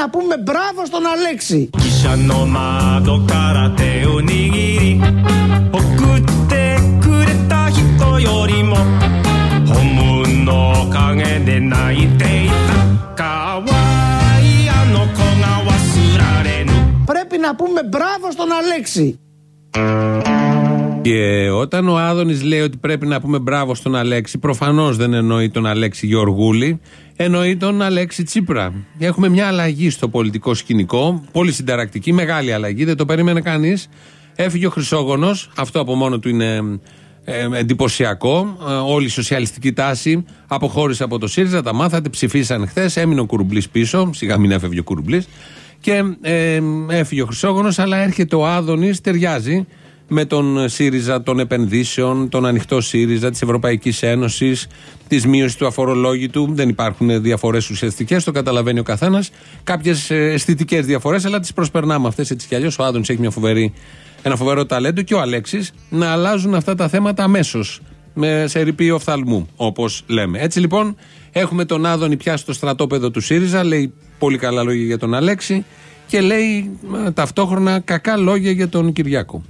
να πούμε μπράβο στον Αλέξη. Πρέπει να πούμε μπράβο στον Αλέξη. Και όταν ο Άδωνης λέει ότι πρέπει να πούμε μπράβο στον Αλέξη, προφανώς δεν εννοεί τον Αλέξη Γεωργούλη, εννοεί τον Αλέξη Τσίπρα. Έχουμε μια αλλαγή στο πολιτικό σκηνικό, πολύ συνταρακτική, μεγάλη αλλαγή, δεν το περίμενε κανείς. Έφυγε ο Χρυσόγονος, αυτό από μόνο του είναι ε, εντυπωσιακό. Ε, όλη η σοσιαλιστική τάση αποχώρησε από το ΣΥΡΙΖΑ, τα μάθατε, ψηφίσαν χθες, έμεινε ο Κουρουμπλής πίσω, σιγά μην έφευγε ο Κουρουμπλής. Και ε, έφυγε ο Χρυσόγονος, αλλά έρχεται ο Άδωνης, ταιριάζει με τον ΣΥΡΙΖΑ των επενδύσεων, τον ανοιχτό ΣΥΡΙΖΑ της Ευρωπαϊκής Ένωσης, της μείωσης του αφορολόγητου. Δεν υπάρχουν διαφορές ουσιαστικές, το καταλαβαίνει ο καθένας. Κάποιες αισθητικές διαφορές, αλλά τις προσπερνάμε αυτές έτσι κι αλλιώς. Ο Άδωνης έχει μια φοβερή, ένα φοβερό ταλέντο και ο Αλέξης να αλλάζουν αυτά τα θέματα αμέσως. Σε ρηπείο οφθαλμού, όπως λέμε. Έτσι λοιπόν, έχουμε τον Άδωνη πια στο στρατόπεδο του ΣΥΡΙΖΑ, λέει πολύ καλά λόγια για τον Αλέξη και λέει ε, ταυτόχρονα κακά λόγια για τον Κυριάκο.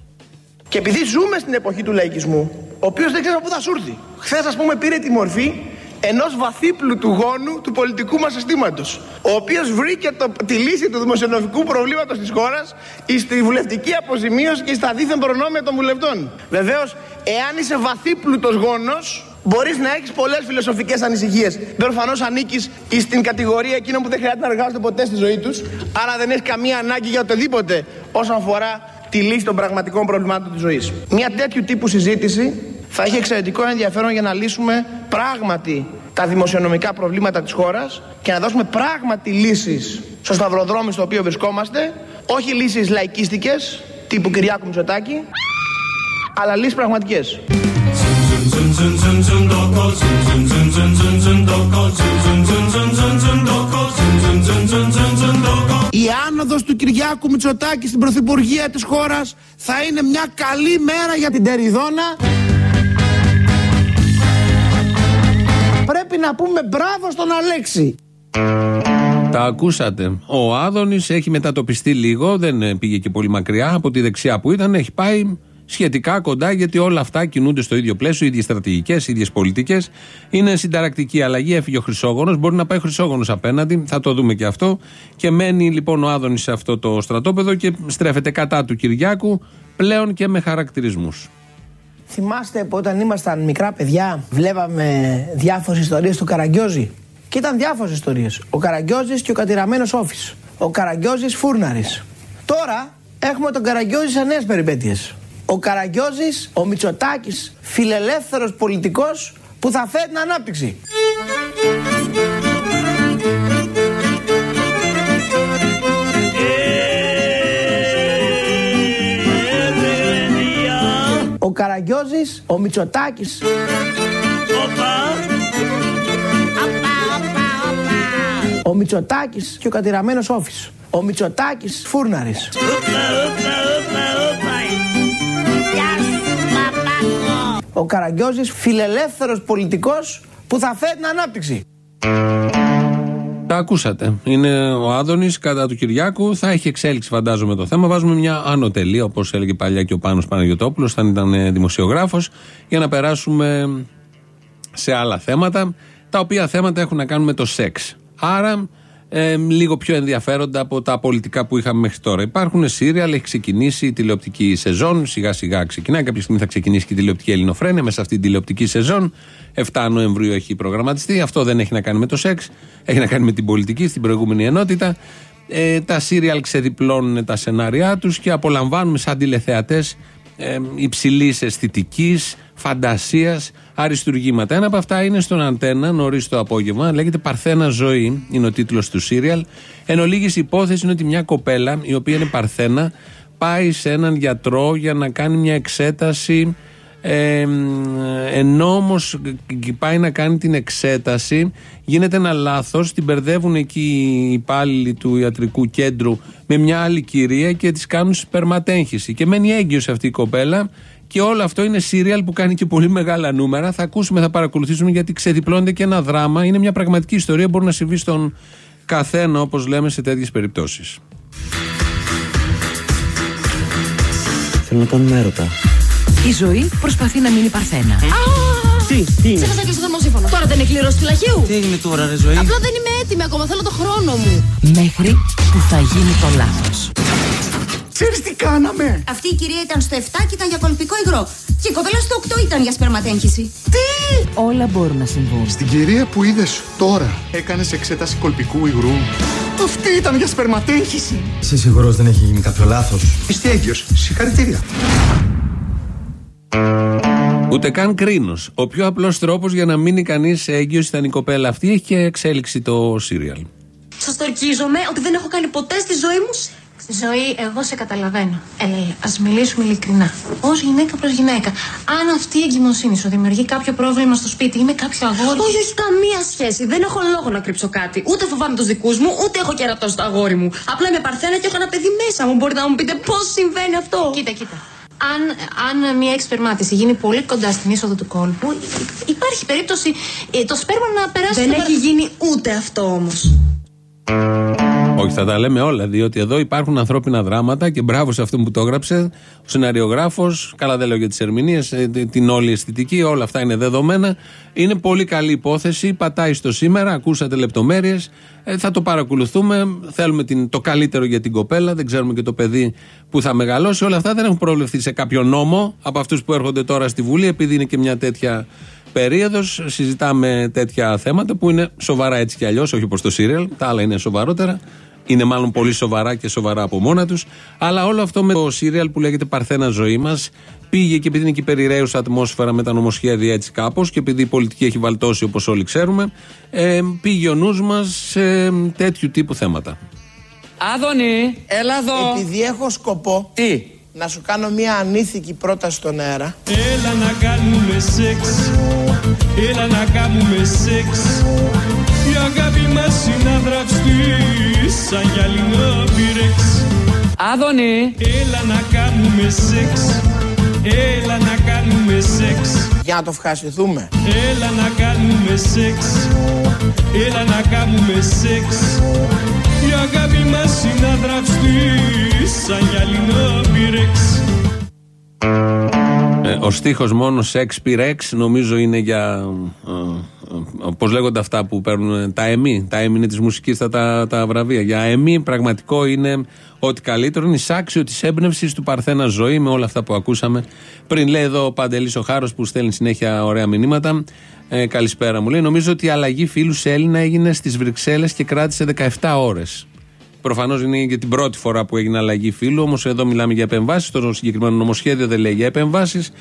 Και επειδή ζούμε στην εποχή του λαϊκισμού, ο οποίος δεν ξέρει πού θα σου έρθει. Χθες, ας πούμε, πήρε τη μορφή ενός βαθύπλου του γόνου του πολιτικού μας συστήματος. Ο οποίος βρήκε το, τη λύση του δημοσιονομικού προβλήματος της χώρας στη βουλευτική αποζημίωση και στα δίθεν προνόμια των βουλευτών. Βεβαίως, εάν είσαι βαθύπλουτος γόνος, μπορείς να έχεις πολλές φιλοσοφικές ανησυχίες. Προφανώς ανήκεις στην κατηγορία εκείνων που δεν χρειάζεται να εργάζονται ποτέ στη ζωή τους, άρα δεν έχεις καμία ανάγκη για οτιδήποτε όσον αφορά τη λύση των πραγματικών προβλημάτων της ζωής. Μια τέτοιου τύπου συζήτηση θα έχει εξαιρετικό ενδιαφέρον για να λύσουμε πράγματι τα δημοσιονομικά προβλήματα της χώρας και να δώσουμε πράγματι λύσεις στο σταυροδρόμι στο οποίο βρισκόμαστε, όχι λύσεις λαϊκίστικες τύπου Κυριάκου Μητσοτάκη, αλλά λύσεις πραγματικές. Η άνοδος του Κυριάκου Μητσοτάκη στην Πρωθυπουργία της χώρας θα είναι μια καλή μέρα για την Τεριδόνα. Πρέπει να πούμε μπράβο στον Αλέξη. Τα ακούσατε. Ο Άδωνης έχει μετατοπιστεί λίγο, δεν πήγε και πολύ μακριά από τη δεξιά που ήταν, έχει πάει σχετικά κοντά, γιατί όλα αυτά κινούνται στο ίδιο πλαίσιο, ίδιες στρατηγικές, ίδιες πολιτικές. Είναι συνταρακτική αλλαγή. Έφυγε ο Χρυσόγονο, μπορεί να πάει ο Χρυσόγονο απέναντι, θα το δούμε και αυτό. Και μένει λοιπόν ο Άδωνης σε αυτό το στρατόπεδο και στρέφεται κατά του Κυριάκου, πλέον και με χαρακτηρισμούς. Θυμάστε που όταν ήμασταν μικρά παιδιά, βλέπαμε διάφορες ιστορίες του Καραγκιόζη; Και ήταν διάφορες ιστορίες. Ο Καραγκιόζης και ο κατηραμένος Όφης. Ο Καραγκιόζης Φούρναρης. Τώρα έχουμε τον Καραγκιόζη σε νέες περιπέτειες ο Καραγκιόζης, ο Μητσοτάκης, φιλελεύθερος πολιτικός που θα φέρει την ανάπτυξη. Ο Καραγκιόζης, ο Μητσοτάκης. Ο Μητσοτάκης και ο κατηραμένος Όφης. Ο Μητσοτάκης Φούρναρης. Ο Καραγκιόζης φιλελεύθερος πολιτικός που θα φέρει την ανάπτυξη. Τα ακούσατε. Είναι ο Άδωνης κατά του Κυριάκου. Θα έχει εξέλιξη, φαντάζομαι, το θέμα. Βάζουμε μια άνω τελεία, όπως έλεγε παλιά και ο Πάνος Παναγιοτόπουλος, όταν ήταν δημοσιογράφος, για να περάσουμε σε άλλα θέματα, τα οποία θέματα έχουν να κάνουν με το σεξ. Άρα ε, λίγο πιο ενδιαφέροντα από τα πολιτικά που είχαμε μέχρι τώρα. Υπάρχουν σύριαλ, έχει ξεκινήσει η τηλεοπτική σεζόν, σιγά σιγά ξεκινάει. Κάποια στιγμή θα ξεκινήσει και η τηλεοπτική Ελληνοφρένια μέσα σε αυτή την τηλεοπτική σεζόν. 7 Νοεμβρίου έχει προγραμματιστεί. Αυτό δεν έχει να κάνει με το σεξ, έχει να κάνει με την πολιτική στην προηγούμενη ενότητα. Ε, τα σύριαλ ξεδιπλώνουν τα σενάριά τους και απολαμβάνουμε σαν τηλεθεατές ε, υψηλής αισθητικής, φαντασίας, αριστουργήματα. Ένα από αυτά είναι στον Αντένα, νωρίς το απόγευμα. Λέγεται Παρθένα Ζωή, είναι ο τίτλος του σύριαλ. Εν ολίγης υπόθεση είναι ότι μια κοπέλα, η οποία είναι Παρθένα, πάει σε έναν γιατρό για να κάνει μια εξέταση. Ε, ενώ όμως πάει να κάνει την εξέταση, γίνεται ένα λάθος. Την μπερδεύουν εκεί οι υπάλληλοι του ιατρικού κέντρου με μια άλλη κυρία και της κάνουν σπερματέγχυση. Και μένει έγκυος αυτή η κοπέλα και όλο αυτό είναι σύριαλ που κάνει και πολύ μεγάλα νούμερα. Θα ακούσουμε, θα παρακολουθήσουμε γιατί ξεδιπλώνεται και ένα δράμα. Είναι μια πραγματική ιστορία, μπορεί να συμβεί στον καθένα όπως λέμε σε τέτοιες περιπτώσεις. Θέλω να κάνουμε έρωτα. Η ζωή προσπαθεί να μείνει παρθένα. Τι, τι είναι; Ξέχασα και στο θερμοσύμφωνο. Τώρα δεν έχει κληρώσει του λαχείου. Τι έγινε τώρα, ρε ζωή; Απλά δεν είμαι έτοιμη ακόμα. Θέλω το χρόνο μου. Μέχρι που θα γίνει το λάθος. Ξέρεις τι κάναμε; Αυτή η κυρία ήταν στο 7 και ήταν για κολπικό υγρό. Και η κοπέλα στο 8 ήταν για σπερματέγχυση. Τι! Όλα μπορούν να συμβούν. Στην κυρία που είδες τώρα έκανες εξέταση κολπικού υγρού. Αυτή ήταν για σπερματέγχυση. Είσαι σίγουρος δεν έχει γίνει κάποιο λάθος; Είστε έγκυος. Συγχαρητήρια. Ούτε καν κρίνος. Ο πιο απλός τρόπος για να μείνει κανείς έγκυο ήταν η κοπέλα αυτή. Έχει και εξέλιξη το σύριαλ. Σας το ορκίζομαι ότι δεν έχω κάνει ποτέ στη ζωή μου σεξ. Ζωή, εγώ σε καταλαβαίνω. Έλα, έλα, ας μιλήσουμε ειλικρινά. Ω γυναίκα προς γυναίκα. Αν αυτή η εγκυμοσύνη σου δημιουργεί κάποιο πρόβλημα στο σπίτι ή με κάποιο αγόρι. Όχι, όχι, καμία σχέση. Δεν έχω λόγο να κρύψω κάτι. Ούτε φοβάμαι τους δικούς μου, ούτε έχω κερατός στο αγόρι μου. Απλά είμαι παρθένα και έχω ένα παιδί μέσα μου. Μπορείτε να μου πείτε πώς συμβαίνει αυτό. Κοίτα, κοίτα. Αν, αν μια εξπερμάτιση γίνει πολύ κοντά στην είσοδο του κόλπου, υπάρχει περίπτωση ε, το σπέρμα να περάσει. Δεν στο έχει γίνει ούτε αυτό όμως. Όχι, θα τα λέμε όλα, διότι εδώ υπάρχουν ανθρώπινα δράματα και μπράβο σε αυτόν που το έγραψε. Ο σεναριογράφος, καλά δεν λέω για τις ερμηνείες, την όλη αισθητική, όλα αυτά είναι δεδομένα. Είναι πολύ καλή υπόθεση, πατάει στο σήμερα, ακούσατε λεπτομέρειες. θα το παρακολουθούμε. Θέλουμε την, το καλύτερο για την κοπέλα, δεν ξέρουμε και το παιδί που θα μεγαλώσει. Όλα αυτά δεν έχουν προβλεφθεί σε κάποιο νόμο από αυτούς που έρχονται τώρα στη Βουλή, επειδή είναι και μια τέτοια περίοδος. Συζητάμε τέτοια θέματα που είναι σοβαρά έτσι κι αλλιώς, όχι όπως το σύριαλ. Τα άλλα είναι σοβαρότερα. Είναι μάλλον πολύ σοβαρά και σοβαρά από μόνα τους. Αλλά όλο αυτό με το σύριαλ που λέγεται Παρθένα Ζωή μας πήγε και επειδή είναι και περιραίουσα ατμόσφαιρα με τα νομοσχέδια έτσι κάπως και επειδή η πολιτική έχει βαλτώσει όπως όλοι ξέρουμε, ε, πήγε ο νους μας σε τέτοιου τύπου θέματα. Άδωνη, έλα εδώ. Επειδή έχω σκοπό Τι; να σου κάνω μια ανήθικη πρόταση στον αέρα. Έλα να κάνουμε σεξ Έλα να κάνουμε σεξ Η αγάπη μας είναι αδραυστή Σαν γυαλινό πυρεξ Άδωνη. Έλα να κάνουμε σεξ Έλα να κάνουμε σεξ Για να το ευχαριστηθούμε. Έλα να κάνουμε σεξ Έλα να κάνουμε σεξ Η αγάπη μας είναι αδραυστή Σαν γυαλινό πυρεξ Ε, ο στίχος μόνο Sex Pirex νομίζω είναι για. Ε, ε, Πώς λέγονται αυτά που παίρνουν τα εμεί. Τα εμεί είναι της μουσικής στα τα, τα βραβεία. Για εμεί πραγματικό είναι ότι καλύτερο είναι εισάξιο της έμπνευσης του Παρθένα Ζωή με όλα αυτά που ακούσαμε. Πριν λέει εδώ ο Παντελής ο Χάρος που στέλνει συνέχεια ωραία μηνύματα. Ε, καλησπέρα μου λέει. Νομίζω ότι η αλλαγή φίλου σε Έλληνα έγινε στις Βρυξέλλες και κράτησε 17 ώρες. Προφανώς είναι και την πρώτη φορά που έγινε αλλαγή φύλου, όμως εδώ μιλάμε για επεμβάσεις. Το συγκεκριμένο νομοσχέδιο δεν λέει για επεμβάσεις.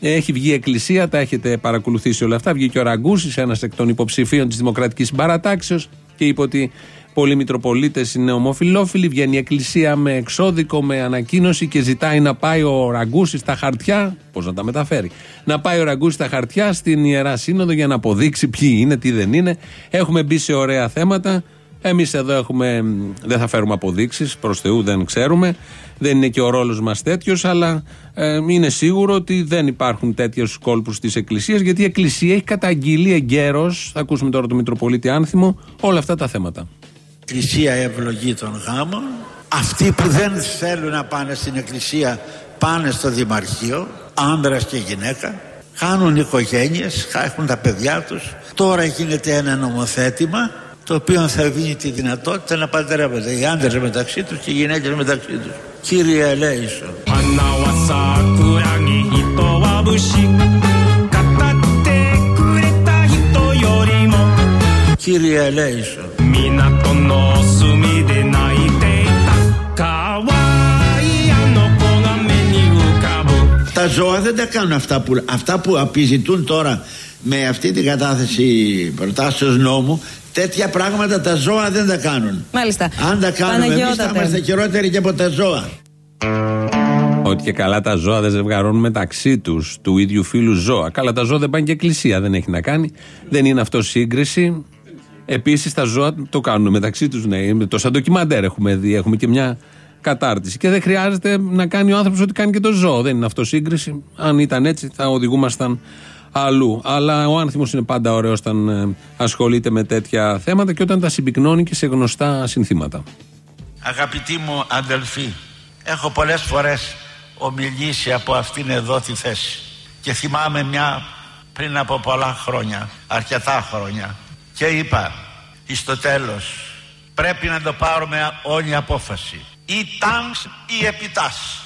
Έχει βγει η Εκκλησία, τα έχετε παρακολουθήσει όλα αυτά. Βγήκε ο Ραγκούση, ένας εκ των υποψηφίων της Δημοκρατικής Συμπαρατάξεω, και είπε ότι πολλοί Μητροπολίτε είναι ομοφυλόφιλοι. Βγαίνει η Εκκλησία με εξώδικο, με ανακοίνωση και ζητάει να πάει ο Ραγκούση στα χαρτιά. Πώς να τα μεταφέρει; Να πάει ο Ραγκούση στα χαρτιά στην Ιερά Σύνοδο για να αποδείξει ποιοι είναι, τι δεν είναι. Έχουμε μπει σε ωραία θέματα. Εμείς εδώ έχουμε, δεν θα φέρουμε αποδείξεις, προς Θεού δεν ξέρουμε. Δεν είναι και ο ρόλος μας τέτοιος, αλλά ε, είναι σίγουρο ότι δεν υπάρχουν τέτοιους κόλπους της Εκκλησίας, γιατί η Εκκλησία έχει καταγγείλει εγκαίρως, θα ακούσουμε τώρα τον Μητροπολίτη Άνθιμο, όλα αυτά τα θέματα. Εκκλησία ευλογεί τον γάμο. Αυτοί που δεν θέλουν να πάνε στην εκκλησία πάνε στο δημαρχείο, άνδρας και γυναίκα. Κάνουν οικογένειες, έχουν τα παιδιά τους. Τώρα γίνεται ένα νομοθέτημα το οποίο θα δίνει τη δυνατότητα να παντρεύονται οι άντρες μεταξύ τους και οι γυναίκες μεταξύ τους. Κύριε ελέησον. Κύριε. Τα ζώα δεν τα κάνουν αυτά που, αυτά που επιζητούν τώρα με αυτή την κατάθεση προτάσεως νόμου τέτοια πράγματα τα ζώα δεν τα κάνουν. Μάλιστα. Αν τα κάνουμε εμείς θα Παναγιώτατε. είμαστε χειρότεροι και από τα ζώα. Ότι και καλά τα ζώα δεν ζευγαρώνουν μεταξύ τους, του ίδιου φίλου ζώα. Καλά, τα ζώα δεν πάνε και εκκλησία, δεν έχει να κάνει. Δεν είναι αυτό σύγκριση. Επίσης, τα ζώα το κάνουν μεταξύ τους. Ναι, το σαν ντοκιμαντέρ έχουμε δει, έχουμε και μια κατάρτιση. Και δεν χρειάζεται να κάνει ο άνθρωπος ό,τι κάνει και το ζώο. Δεν είναι αυτό σύγκριση. Αν ήταν έτσι, θα οδηγούμασταν αλλού. Αλλά ο άνθιμος είναι πάντα ωραίος όταν ε, ασχολείται με τέτοια θέματα και όταν τα συμπυκνώνει και σε γνωστά συνθήματα. Αγαπητοί μου αδελφοί, έχω πολλές φορές ομιλήσει από αυτήν εδώ τη θέση και θυμάμαι μια πριν από πολλά χρόνια, αρκετά χρόνια και είπα στο τέλος πρέπει να το πάρουμε όλη απόφαση ή τάγκς ή επιτάς.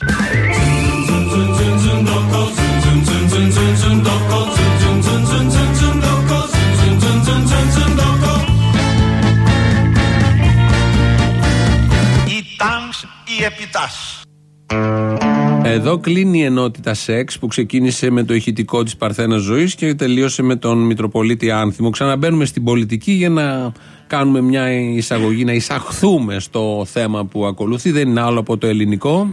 Εδώ κλείνει η ενότητα σεξ που ξεκίνησε με το ηχητικό τη Παρθένα Ζωή και τελείωσε με τον Μητροπολίτη Άνθιμο. Ξαναμπαίνουμε στην πολιτική για να κάνουμε μια εισαγωγή, να εισαχθούμε στο θέμα που ακολουθεί. Δεν είναι άλλο από το ελληνικό.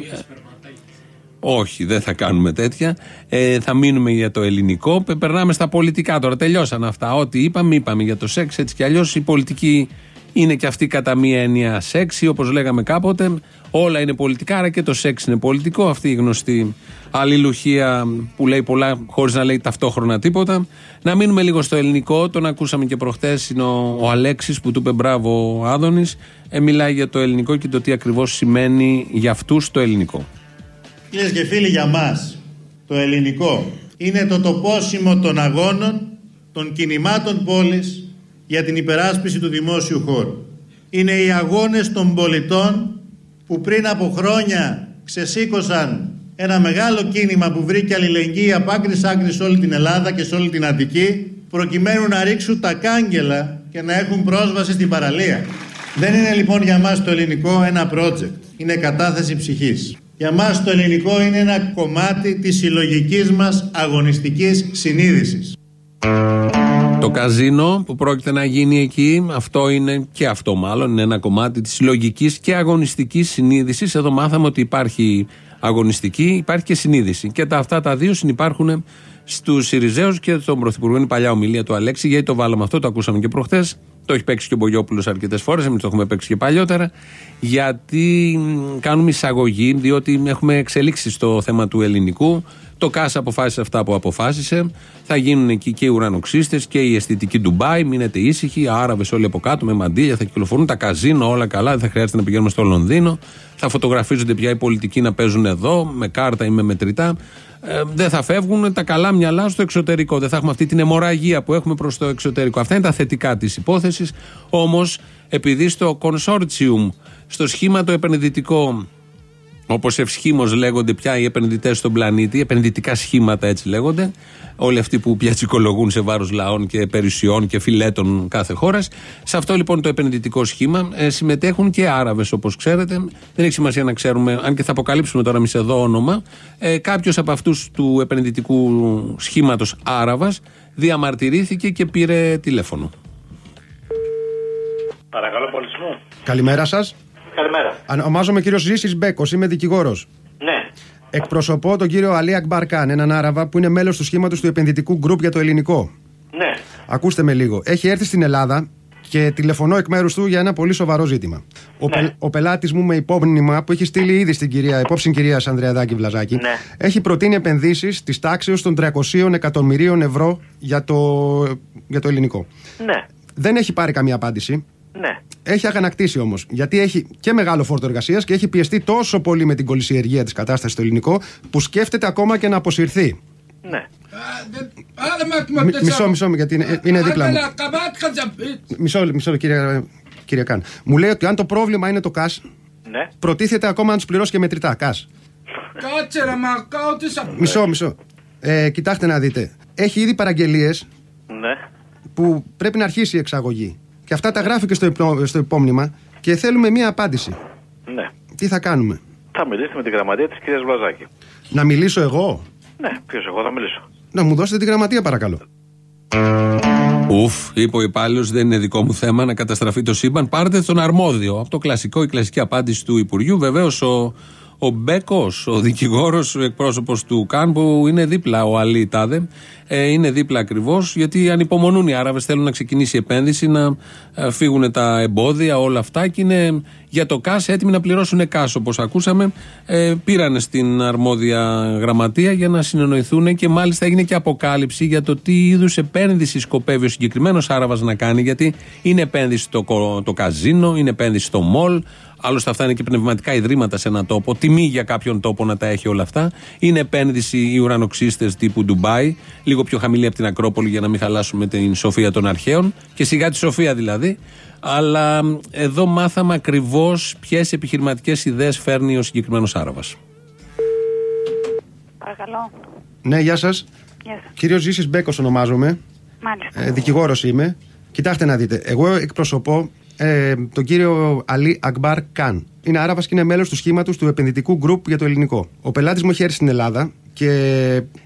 Όχι, δεν θα κάνουμε τέτοια. Ε, θα μείνουμε για το ελληνικό. Πε- Περνάμε στα πολιτικά τώρα. Τελειώσαν αυτά. Ό,τι είπαμε, είπαμε για το σεξ. Έτσι κι αλλιώς η πολιτική είναι και αυτή κατά μία έννοια σεξι, όπως λέγαμε κάποτε. Όλα είναι πολιτικά, άρα και το σεξ είναι πολιτικό. Αυτή η γνωστή αλληλουχία που λέει πολλά χωρίς να λέει ταυτόχρονα τίποτα. Να μείνουμε λίγο στο ελληνικό. Τον ακούσαμε και προχθέ. Είναι ο, ο Αλέξης που του είπε μπράβο ο Άδωνης. Ε, μιλάει για το ελληνικό και το τι ακριβώς σημαίνει για αυτούς το ελληνικό. Φίλες και φίλοι, για μας το ελληνικό είναι το τοπόσιμο των αγώνων των κινημάτων πόλης για την υπεράσπιση του δημόσιου χώρου. Είναι οι αγώνες των πολιτών που πριν από χρόνια ξεσήκωσαν ένα μεγάλο κίνημα που βρήκε αλληλεγγύη από άκρης σ' άκρης σε όλη την Ελλάδα και σε όλη την Αττική προκειμένου να ρίξουν τα κάγκελα και να έχουν πρόσβαση στην παραλία. Δεν είναι λοιπόν για μας το ελληνικό ένα project. Είναι κατάθεση ψυχής. Για μας το ελληνικό είναι ένα κομμάτι της συλλογικής μας αγωνιστικής συνείδησης. Το καζίνο που πρόκειται να γίνει εκεί, αυτό είναι και αυτό μάλλον, είναι ένα κομμάτι της συλλογικής και αγωνιστικής συνείδησης. Εδώ μάθαμε ότι υπάρχει αγωνιστική, υπάρχει και συνείδηση. Και τα, αυτά τα δύο συνυπάρχουν στους Σιριζέους και στον Πρωθυπουργό. Είναι η παλιά ομιλία του Αλέξη, γιατί το βάλαμε αυτό, το ακούσαμε και προχθές. Το έχει παίξει και ο Μπογιόπουλος αρκετές φορές, εμείς το έχουμε παίξει και παλιότερα. Γιατί μ, κάνουμε εισαγωγή, διότι έχουμε εξελίξεις στο θέμα του ελληνικού. Το ΚΑΣ αποφάσισε αυτά που αποφάσισε. Θα γίνουν εκεί και οι ουρανοξύστες και η αισθητική Ντουμπάι. Μείνετε ήσυχοι. Άραβες όλοι από κάτω με μαντίλια θα κυκλοφορούν. Τα καζίνο όλα καλά. Δεν θα χρειάζεται να πηγαίνουμε στο Λονδίνο. Θα φωτογραφίζονται πια οι πολιτικοί να παίζουν εδώ με κάρτα ή με μετρητά. Ε, δεν θα φεύγουν τα καλά μυαλά στο εξωτερικό. Δεν θα έχουμε αυτή την αιμορραγία που έχουμε προς το εξωτερικό. Αυτά είναι τα θετικά της υπόθεσης. Όμως, επειδή στο consortium, στο σχήμα το επενδυτικό Όπως ευσχήμως λέγονται πια οι επενδυτές στον πλανήτη, επενδυτικά σχήματα έτσι λέγονται, όλοι αυτοί που πιατσικολογούν σε βάρος λαών και περιουσιών και φιλέτων κάθε χώρας. Σε αυτό λοιπόν το επενδυτικό σχήμα ε, συμμετέχουν και Άραβες όπως ξέρετε. Δεν έχει σημασία να ξέρουμε, αν και θα αποκαλύψουμε τώρα εμείς εδώ όνομα, ε, κάποιος από αυτούς του επενδυτικού σχήματος Άραβας διαμαρτυρήθηκε και πήρε τηλέφωνο. Παρακαλώ, πολιτισμό. Καλημέρα σας. Καλημέρα. Ονομάζομαι κύριος Ζήσης Μπέκος, είμαι δικηγόρος. Ναι. Εκπροσωπώ τον κύριο Αλή Ακμπαρκάν, έναν Άραβα που είναι μέλος του σχήματος του επενδυτικού γκρουπ για το ελληνικό. Ναι. Ακούστε με λίγο. Έχει έρθει στην Ελλάδα και τηλεφωνώ εκ μέρους του για ένα πολύ σοβαρό ζήτημα. Ο, πελ, ο πελάτης μου με υπόμνημα που έχει στείλει ήδη στην κυρία, υπόψη κυρία Ανδρεαδάκη Βλαζάκη Ναι. έχει προτείνει επενδύσεις της τάξη των 300 εκατομμυρίων ευρώ για το, για το ελληνικό. Ναι. Δεν έχει πάρει καμία απάντηση. Ναι. Έχει αγανακτήσει όμως. Γιατί έχει και μεγάλο φόρτο εργασίας και έχει πιεστεί τόσο πολύ με την κολυσιεργία της κατάστασης στο ελληνικό που σκέφτεται ακόμα και να αποσυρθεί. Ναι. Μι- Μισό, μισό, γιατί είναι, είναι δίπλα μου. Μισό, μισό, κύριε, κύριε Καν. Μου λέει ότι αν το πρόβλημα είναι το ΚΑΣ, Ναι. προτίθεται ακόμα να τους πληρώσει και μετρητά. ΚΑΣ. Κάτσε ρε μα κάω τι σας Μισό, μισό. Ε, κοιτάξτε να δείτε. Έχει ήδη παραγγελίες Ναι. που πρέπει να αρχίσει η εξαγωγή. Και αυτά τα γράφει και στο, υπό- στο υπόμνημα και θέλουμε μία απάντηση. Ναι. Τι θα κάνουμε; Θα μιλήσετε με τη γραμματεία της κυρίας Βλαζάκη. Να μιλήσω εγώ; Ναι, ποιος εγώ θα μιλήσω. Να μου δώσετε τη γραμματεία παρακαλώ. Ουφ, είπε ο υπάλληλος, δεν είναι δικό μου θέμα να καταστραφεί το σύμπαν. Πάρτε τον αρμόδιο. Από το κλασικό, η κλασική απάντηση του Υπουργείου. Βεβαίως ο, Ο Μπέκος, ο δικηγόρος, ο εκπρόσωπος του ΚΑΝ, που είναι δίπλα, ο Αλή Τάδε, ε, είναι δίπλα ακριβώς, γιατί ανυπομονούν οι Άραβες. Θέλουν να ξεκινήσει η επένδυση, να ε, φύγουν τα εμπόδια, όλα αυτά και είναι για το ΚΑΣ έτοιμοι να πληρώσουν ΚΑΣ, όπως ακούσαμε. Ε, πήραν στην αρμόδια γραμματεία για να συνεννοηθούν και μάλιστα έγινε και αποκάλυψη για το τι είδους επένδυση σκοπεύει ο συγκεκριμένος Άραβας να κάνει, γιατί είναι επένδυση στο το καζίνο, είναι επένδυση στο μολ, Άλλωστε, αυτά είναι και πνευματικά ιδρύματα σε έναν τόπο. Τιμή για κάποιον τόπο να τα έχει όλα αυτά. Είναι επένδυση οι ουρανοξύστες τύπου Ντουμπάι, λίγο πιο χαμηλή από την Ακρόπολη για να μην χαλάσουμε την σοφία των αρχαίων και σιγά τη σοφία δηλαδή. Αλλά εδώ μάθαμε ακριβώς ποιες επιχειρηματικές ιδέες φέρνει ο συγκεκριμένος Άραβας. Παρακαλώ. Ναι, γεια σας. Γεια σας. Κύριος Ζήσης Μπέκος ονομάζομαι. Μάλιστα. Ε, Δικηγόρος είμαι. Κοιτάξτε να δείτε. Εγώ εκπροσωπώ ε, τον κύριο Αλή Ακμπάρ Καν. Είναι Άραβας και είναι μέλος του σχήματος του επενδυτικού γκρουπ για το ελληνικό. Ο πελάτης μου έχει έρθει στην Ελλάδα και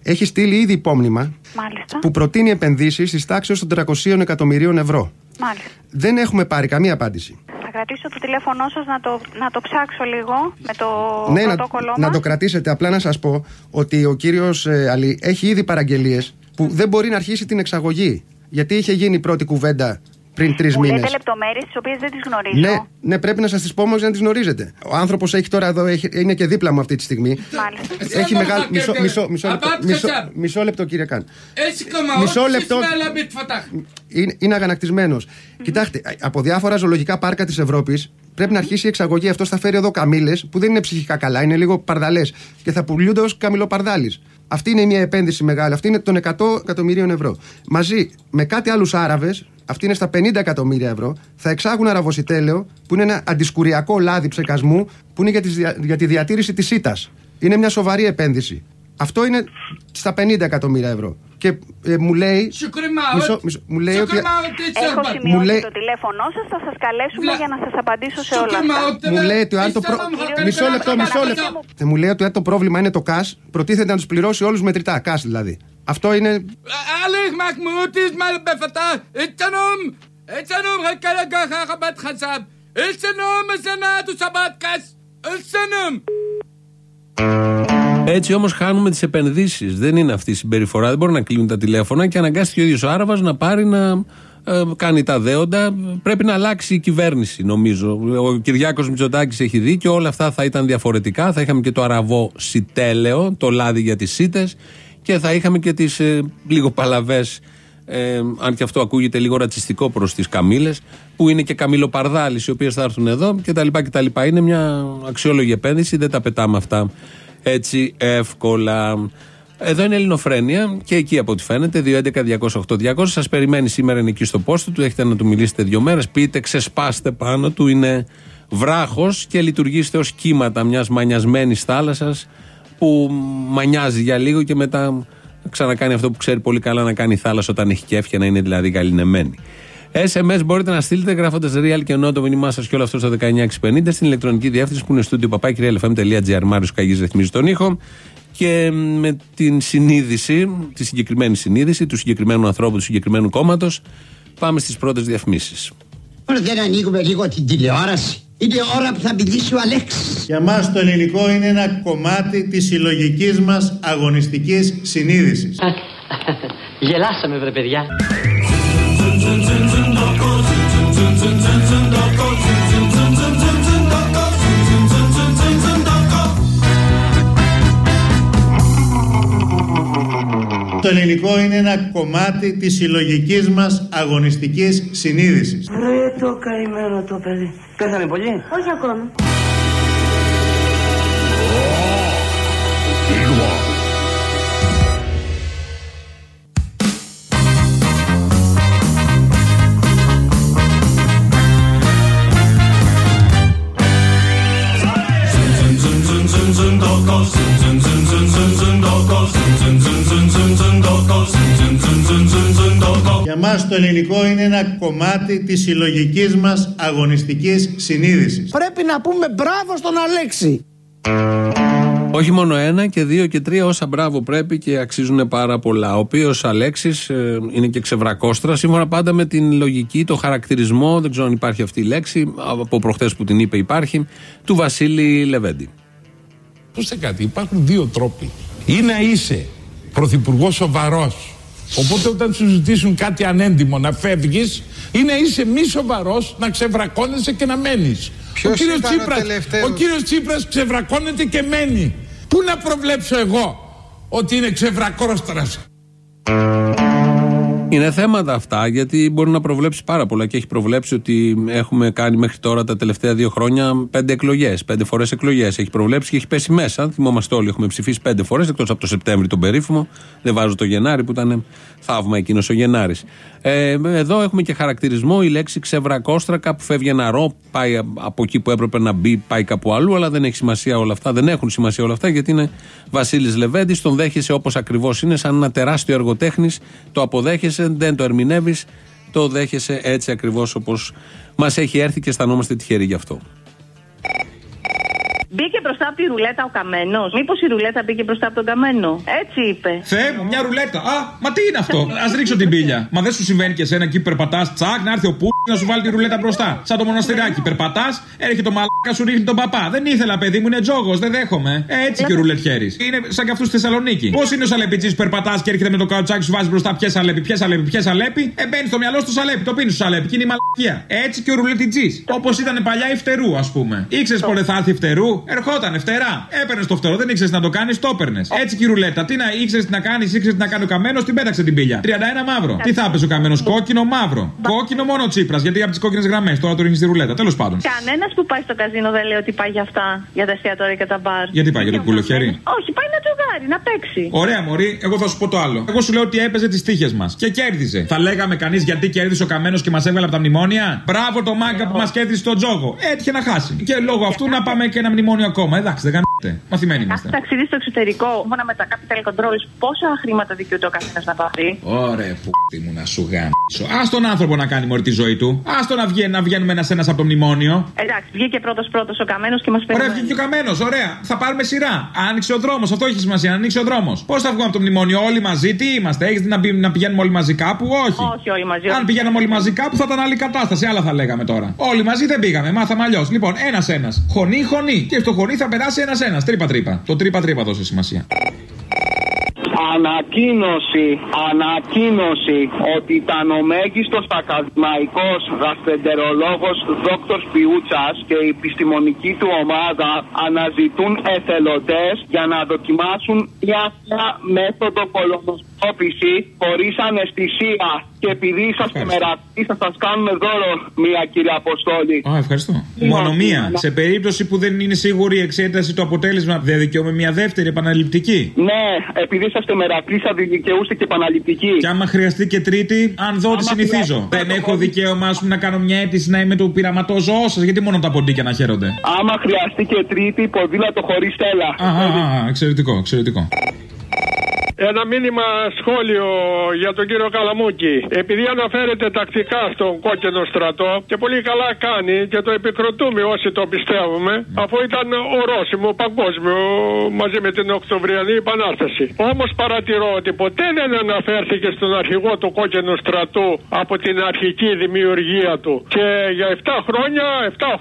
έχει στείλει ήδη υπόμνημα Μάλιστα. που προτείνει επενδύσεις τη τάξη των 300 εκατομμυρίων ευρώ. Μάλιστα. Δεν έχουμε πάρει καμία απάντηση. Θα κρατήσω το τηλέφωνό σας να το, να το ψάξω λίγο με το ναι, να, πρωτόκολλό να μας. το κρατήσετε. Απλά να σας πω ότι ο κύριος Αλή έχει ήδη παραγγελίες που δεν μπορεί να αρχίσει την εξαγωγή. Γιατί είχε γίνει η πρώτη κουβέντα πριν τρεις μήνε. Λέτε λεπτομέρειες τις οποίες δεν τις γνωρίζω. Ναι, ναι, πρέπει να σας τις πω όμως για να τις γνωρίζετε. Ο άνθρωπος έχει τώρα εδώ, έχει, είναι και δίπλα μου αυτή τη στιγμή. Μάλιστα. Έχει μεγάλο. Μισό, μισό, μισό, λεπτό, μισό, μισό λεπτό, κύριε Καν. Μισό λεπτό. Είναι, είναι αγανακτισμένος. Κοιτάξτε, από διάφορα ζωολογικά πάρκα της Ευρώπης πρέπει να αρχίσει η εξαγωγή. Αυτός θα φέρει εδώ καμίλε που δεν είναι ψυχικά καλά, είναι λίγο παρδαλές και θα πουλούνται ως καμιλοπαρδάλης. Αυτή είναι μια επένδυση μεγάλη. Αυτή είναι των 100 εκατομμυρίων ευρώ. Μαζί με κάτι άλλους Άραβες, αυτή είναι στα 50 εκατομμύρια ευρώ, θα εξάγουν αραβοσιτέλαιο, που είναι ένα αντισκουριακό λάδι ψεκασμού, που είναι για τη, δια- για τη διατήρηση της ΣΥΤΑ. Είναι μια σοβαρή επένδυση. Αυτό είναι στα 50 εκατομμύρια ευρώ και ε, μου λέει. Μισό, μισό, μου λέει ότι. Έχω σημειώσει μου λέει... το τηλέφωνό σας, θα σας καλέσουμε για να σας απαντήσω σε όλα αυτά. Μου λέει ότι αν το πρόβλημα. Μισό λεπτό, μισό λεπτό. Ε, μου λέει ότι αν το πρόβλημα είναι το κάσ, προτίθεται να τους πληρώσει όλους μετρητά. ΚΑΣ δηλαδή. Αυτό είναι. Άλλοι μαχμούτης, μάλλον πεφατά. Νομ. Έτσι νομ, όμως χάνουμε τις επενδύσεις. Δεν είναι αυτή η συμπεριφορά. Δεν μπορεί να κλείνουν τα τηλέφωνα και αναγκάστηκε ο ίδιος ο Άραβας να πάρει να ε, κάνει τα δέοντα. Πρέπει να αλλάξει η κυβέρνηση, νομίζω. Ο Κυριάκος Μητσοτάκης έχει δει και όλα αυτά θα ήταν διαφορετικά. Θα είχαμε και το αραβό σιτέλεο, το λάδι για τις σίτες και θα είχαμε και τις ε, λίγο παλαβές. Ε, αν και αυτό ακούγεται λίγο ρατσιστικό προς τις καμίλε, που είναι και καμιλοπαρδάλει, οι οποίες θα έρθουν εδώ κτλ. κτλ. Είναι μια αξιόλογη επένδυση, δεν τα πετάμε αυτά έτσι εύκολα. Εδώ είναι Ελληνοφρένεια και εκεί από ό,τι φαίνεται. 211-208-200. Σας περιμένει σήμερα είναι εκεί στο πόστο του. Έχετε να του μιλήσετε δύο μέρες. Πείτε, ξεσπάστε πάνω του. Είναι βράχος και λειτουργήστε ως κύματα μιας μανιασμένης θάλασσας που μανιάζει για λίγο και μετά ξανακάνει αυτό που ξέρει πολύ καλά να κάνει η θάλασσα όταν έχει κέφια να είναι δηλαδή γαλινεμένη. SMS μπορείτε να στείλετε γράφοντας real και ενώ το μήνυμά σας και όλο αυτό στο 19650 στην ηλεκτρονική διεύθυνση που είναι στο παπάκυριαλfm.gr. Μάριος Καγής ρυθμίζει τον ήχο. Και με την συνείδηση, τη συγκεκριμένη συνείδηση του συγκεκριμένου ανθρώπου, του συγκεκριμένου κόμματος, πάμε στις πρώτες διαφημίσεις. Δεν ανοίγουμε λίγο την τηλεόραση. Είναι ώρα που θα μιλήσει ο Αλέξης. Για μας το ελληνικό είναι ένα κομμάτι της συλλογικής μας αγωνιστικής συνείδησης. Γελάσαμε βρε παιδιά. Το ελληνικό είναι ένα κομμάτι της συλλογικής μας αγωνιστικής συνείδησης. Βρε το καημένο το παιδί. Πέθανε πολύ; Όχι ακόμα. Για μας το ελληνικό είναι ένα κομμάτι της συλλογικής μας αγωνιστικής συνείδησης. Πρέπει να πούμε μπράβο στον Αλέξη. Όχι μόνο ένα και δύο και τρία, όσα μπράβο πρέπει και αξίζουν πάρα πολλά. Ο οποίος Αλέξης είναι και ξεβρακόστρα, σύμφωνα πάντα με την λογική, το χαρακτηρισμό, δεν ξέρω αν υπάρχει αυτή η λέξη, από προχθές που την είπε υπάρχει, του Βασίλη Λεβέντη. Ακούστε κάτι, υπάρχουν δύο τρόποι. Ή να είσαι πρωθυπουργός σοβαρός, οπότε όταν σου ζητήσουν κάτι ανέντιμο να φεύγεις, ή να είσαι μη σοβαρός, να ξεβρακώνεσαι και να μένεις. Ποιος ο κύριος ήταν ο Τσίπρας, τελευταίος; ο κύριος Τσίπρας ξεβρακώνεται και μένει. Πού να προβλέψω εγώ ότι είναι ξεβρακόστρας; Είναι θέματα αυτά γιατί μπορεί να προβλέψει πάρα πολλά και έχει προβλέψει ότι έχουμε κάνει μέχρι τώρα τα τελευταία δύο χρόνια πέντε εκλογές. Πέντε φορές εκλογές. Έχει προβλέψει και έχει πέσει μέσα. Θυμόμαστε όλοι, έχουμε ψηφίσει πέντε φορές εκτός από το Σεπτέμβρη τον περίφημο. Δεν βάζω το Γενάρη που ήταν θαύμα εκείνος ο Γενάρης. Ε, εδώ έχουμε και χαρακτηρισμό η λέξη ξεβρακόστρακα που φεύγει ένα ρο, πάει από εκεί που έπρεπε να μπει, πάει κάπου αλλού, αλλά δεν έχει σημασία όλα αυτά. Δεν έχουν σημασία όλα αυτά γιατί είναι Βασίλης Λεβέντης. Τον δέχεσαι όπως ακριβώς είναι, σαν ένα τεράστιο εργοτέχνης. Το αποδέχεσαι, δεν το ερμηνεύεις, το δέχεσαι έτσι ακριβώς όπως μας έχει έρθει και αισθανόμαστε τυχεροί γι' αυτό. Μπήκε μπροστά από τη ρουλέτα ο καμένος. Μήπως η ρουλέτα μπήκε μπροστά από τον καμένο; Έτσι είπε. Θεέ μου, μια ρουλέτα. Α, μα τι είναι αυτό; Α ρίξω την πύλια. Μα δεν σου συμβαίνει και εσένα εκεί που περπατάς, τσακ, να έρθει ο πού να σου βάλει τη ρουλέτα μπροστά. Σαν το μοναστεράκι. Περπατάς, έρχεται το μαλάκα, σου ρίχνει τον παπά. Δεν ήθελα, παιδί μου, είναι τζόγος, δεν δέχομαι. Ε, έτσι και ρουλέτ χέρις. Είναι σαν και αυτούς στη Θεσσαλονίκη. Πώς είναι ο σαλεπιτζής που περπατάς και έρχεται με το καουτσάκι σου βάζεις μπροστά πιέ σαλέπι, πιέ σαλέπι, πιέ σαλέπι. Ε, μπαίνει στο μυαλό στο σαλέπι, το πίνεις στο σαλέπι και είναι η μαλακία. Έτσι και ο ρουλετιτζής. Όπως ήταν παλιά η φτερού, ας πούμε. Ήξερες πότε θα έρθει η φτερού, ερχόταν φτερά. Έπαιρνες το φτερό, δεν ήξερες να το κάνεις, το έπαιρνες. Έτσι και η ρουλέτα. Τι να ήξερες τι να κάνεις, ήξερες τι να κάνει ο καμένος, την πέταξε την πύλια. 31 μαύρο. Τι θα έπαιζε ο καμένος, κόκκινο, μαύρο. Κόκκινο μόνο τσίπρας, γιατί από τις κόκκινες γραμμές τώρα το ρίχνεις στη ρουλέτα. Τέλος πάντων. Κανένας που πάει στο καζίνο δεν λέει ότι πάει για αυτά. Για τα εστιατόρια και τα μπαρ. Γιατί πάει για το κουλοχέρι; Όχι, πάει να τζογάρει, να παίξει. Ωραία, Μωρή, εγώ θα σου πω το άλλο. Εγώ σου λέω ότι έπαιζε τις τύχες μας και κέρδιζε. Θα λέγαμε κανείς γιατί κέρδισε ο καμένος και μας έβγαλε από τα μνημόνια; Μπράβο το μάγκα που μας κέρδισε τον τζόγο. Έτυχε να χάσει. Και λόγω αυτού να πάμε και ένα μνημόνιο ακόμα. Εντάξει, δεν κάνετε. Μαθημένοι είμαστε. Αν ταξιδί στο εξωτερικό, μόνο με τα capital controls, πόσα χρήματα δικαιούται ο καθένας να πάρει; Ωραία, που μου να σου γάμισω. Α τον άνθρωπο να κάνει μωρή τη ζωή του. Α τον να, βγαίνει, να βγαίνουμε ένα-ένα από το μνημόνιο. Εντάξει, βγήκε πρώτος πρώτος ο καμένος και μας Ωραία, περιμένει. βγήκε ο καμένος, ωραία. Θα πάρουμε σειρά. Άνοιξε ο δρόμος, αυτό έχει σημασία, να ανοίξει ο δρόμος. Πώς θα βγούμε από το μνημόνιο, όλοι μαζί, τι είμαστε, έχεις να, μπει- να πηγαίνουμε όλοι μαζί κάπου, όχι; Όχι, όλοι μαζί. Αν πηγαίναμε όλοι μαζί κάπου θα ήταν άλλη κατάσταση, άλλα θα λέγαμε τώρα. Όλοι μαζί δεν πήγαμε, μάθαμε αλλιώς. Λοιπόν, ένα-ένα. Χωνί, χωνί. Και στο χωνί θα περάσει ένα-ένα. Τρύπα-τρύπα. Το τρύπα-τρύπα δώσε σημασία. Ανακοίνωση, ανακοίνωση ότι ήταν ο μέγιστος ακαδημαϊκός γαστρεντερολόγος Δόκτωρ Πιούτσας και η επιστημονική του ομάδα αναζητούν εθελοντές για να δοκιμάσουν μια νέα μέθοδο κολονοσκόπηση χωρίς αναισθησία και επειδή είσαστε μερατοί θα σας κάνουμε δώρο μία κύριε Αποστόλη. Α, ευχαριστώ. Μόνο μία. Σε περίπτωση που δεν είναι σίγουρη η εξέταση το αποτέλεσμα, δεν δικαιούμαι μια δεύτερη επαναληπτική; Ναι, επειδή είσαστε μερατοί θα δικαιούστε και επαναληπτική. Και άμα χρειαστεί και τρίτη, αν δω ότι Άμα συνηθίζω. χρειάζεται. Δεν έχω δικαίωμα, ας πούμε, να κάνω μια αίτηση να είμαι του πειραματό ζώο σας, γιατί μόνο τα ποντίκια να χαίρονται; Άμα χρειαστεί και τρίτη, ποδήλατο χωρίς τέλα. Α, α, α, εξαιρετικό, εξαιρετικό. Ένα μήνυμα σχόλιο για τον κύριο Καλαμούκη. Επειδή αναφέρεται τακτικά στον κόκκινο στρατό και πολύ καλά κάνει και το επικροτούμε όσοι το πιστεύουμε, αφού ήταν ορόσημο παγκόσμιο μαζί με την Οκτωβριανή Επανάσταση. Όμως παρατηρώ ότι ποτέ δεν αναφέρθηκε στον αρχηγό του κόκκινου στρατού από την αρχική δημιουργία του. Και για 7 χρόνια,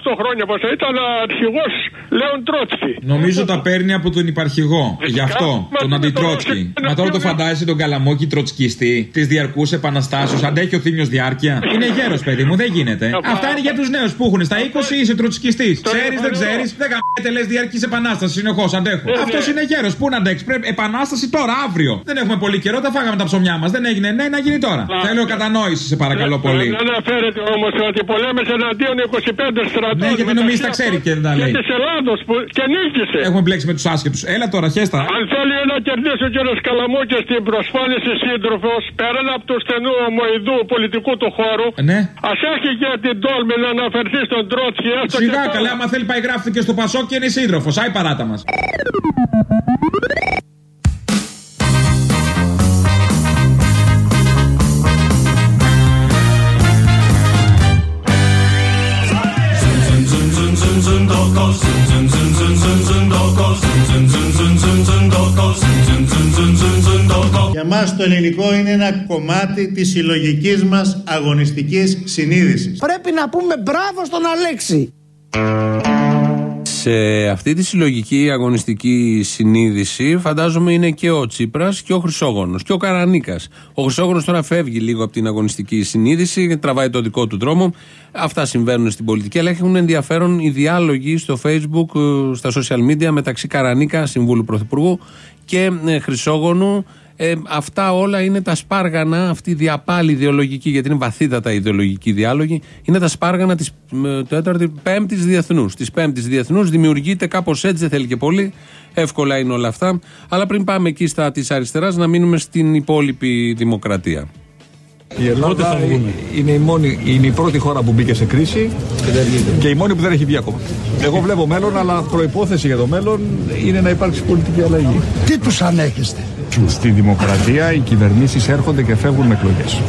7-8 χρόνια πώ ήταν αρχηγός Λέων Τρότσκι. Νομίζω τα παίρνει από τον υπαρχηγό. Γι' αυτό, τον αντιτρότσκι. Μα τώρα το φαντάζεσαι τον καλαμόκι τροτσκιστή της διαρκούς επαναστάσεως. Αντέχει ο θύμιο διάρκεια. Είναι γέρος, παιδί μου, δεν γίνεται. Αυτά είναι για τους νέους που έχουν. Στα 20 είσαι τροτσκιστή. Ξέρεις, δεν ξέρεις. Δεν καμπέτε λες διαρκής επανάστασης. Συνεχώς αντέχω. Αυτός είναι γέρος. Πού να αντέξει; Πρέπει επανάσταση τώρα, αύριο. Δεν έχουμε πολύ καιρό, τα φάγαμε τα ψωμιά μας. Δεν έγινε. Ναι, να γίνει τώρα. Θέλω κατανόηση, σε παρακαλώ πολύ. Δεν αναφέρεται όμως ότι πολέμες εναντίον 25 στρατών. Ναι, γιατί νομίζεις τα ξέρει και δεν τα λέει. Και της Ελλάδος που και νίκησε. Έχουμε μπλέξει με τους άσχετους. Έλα τώρα, χέστα. Αν θέλει να κερδίσει ο κύριος Καλαμούκη στην προσφάλιση σύντροφος πέραν από του στενού ομοειδού πολιτικού του χώρου, Ναι. ας έχει και την τόλμη να αναφερθεί στον Τρότσκι. έστω και Σιγά τώρα. καλά, άμα θέλει πάει γράφει και στο Πασό και είναι σύντροφος. Άι παράτα μας. Για μας το ελληνικό είναι ένα κομμάτι της συλλογικής μας αγωνιστικής συνείδησης. Πρέπει να πούμε μπράβο στον Αλέξη. Σε αυτή τη συλλογική αγωνιστική συνείδηση φαντάζομαι είναι και ο Τσίπρας και ο Χρυσόγονος και ο Καρανίκας. Ο Χρυσόγονος τώρα φεύγει λίγο από την αγωνιστική συνείδηση, τραβάει το δικό του δρόμο. Αυτά συμβαίνουν στην πολιτική, αλλά έχουν ενδιαφέρον οι διάλογοι στο facebook, ε, στα social media μεταξύ Καρανίκα, Συμβούλου Πρωθυπουργού και ε, Χρυσόγονου. Ε, αυτά όλα είναι τα σπάργανα, αυτή η διαπάλη ιδεολογική, γιατί είναι βαθύτατα ιδεολογική διάλογη, είναι τα σπάργανα της πέμπτης διεθνούς. Της πέμπτης διεθνούς δημιουργείται κάπως έτσι, δεν θέλει και πολύ. Εύκολα είναι όλα αυτά. Αλλά πριν πάμε εκεί στα της αριστεράς, να μείνουμε στην υπόλοιπη δημοκρατία. Η Ελλάδα είναι η, μόνη, είναι η πρώτη χώρα που μπήκε σε κρίση και η μόνη που δεν έχει βγει ακόμα. Εγώ βλέπω μέλλον, αλλά προπόθεση για το μέλλον είναι να υπάρξει πολιτική αλλαγή. Τι τους ανέχεστε; Στη δημοκρατία οι κυβερνήσεις έρχονται και φεύγουν με εκλογές.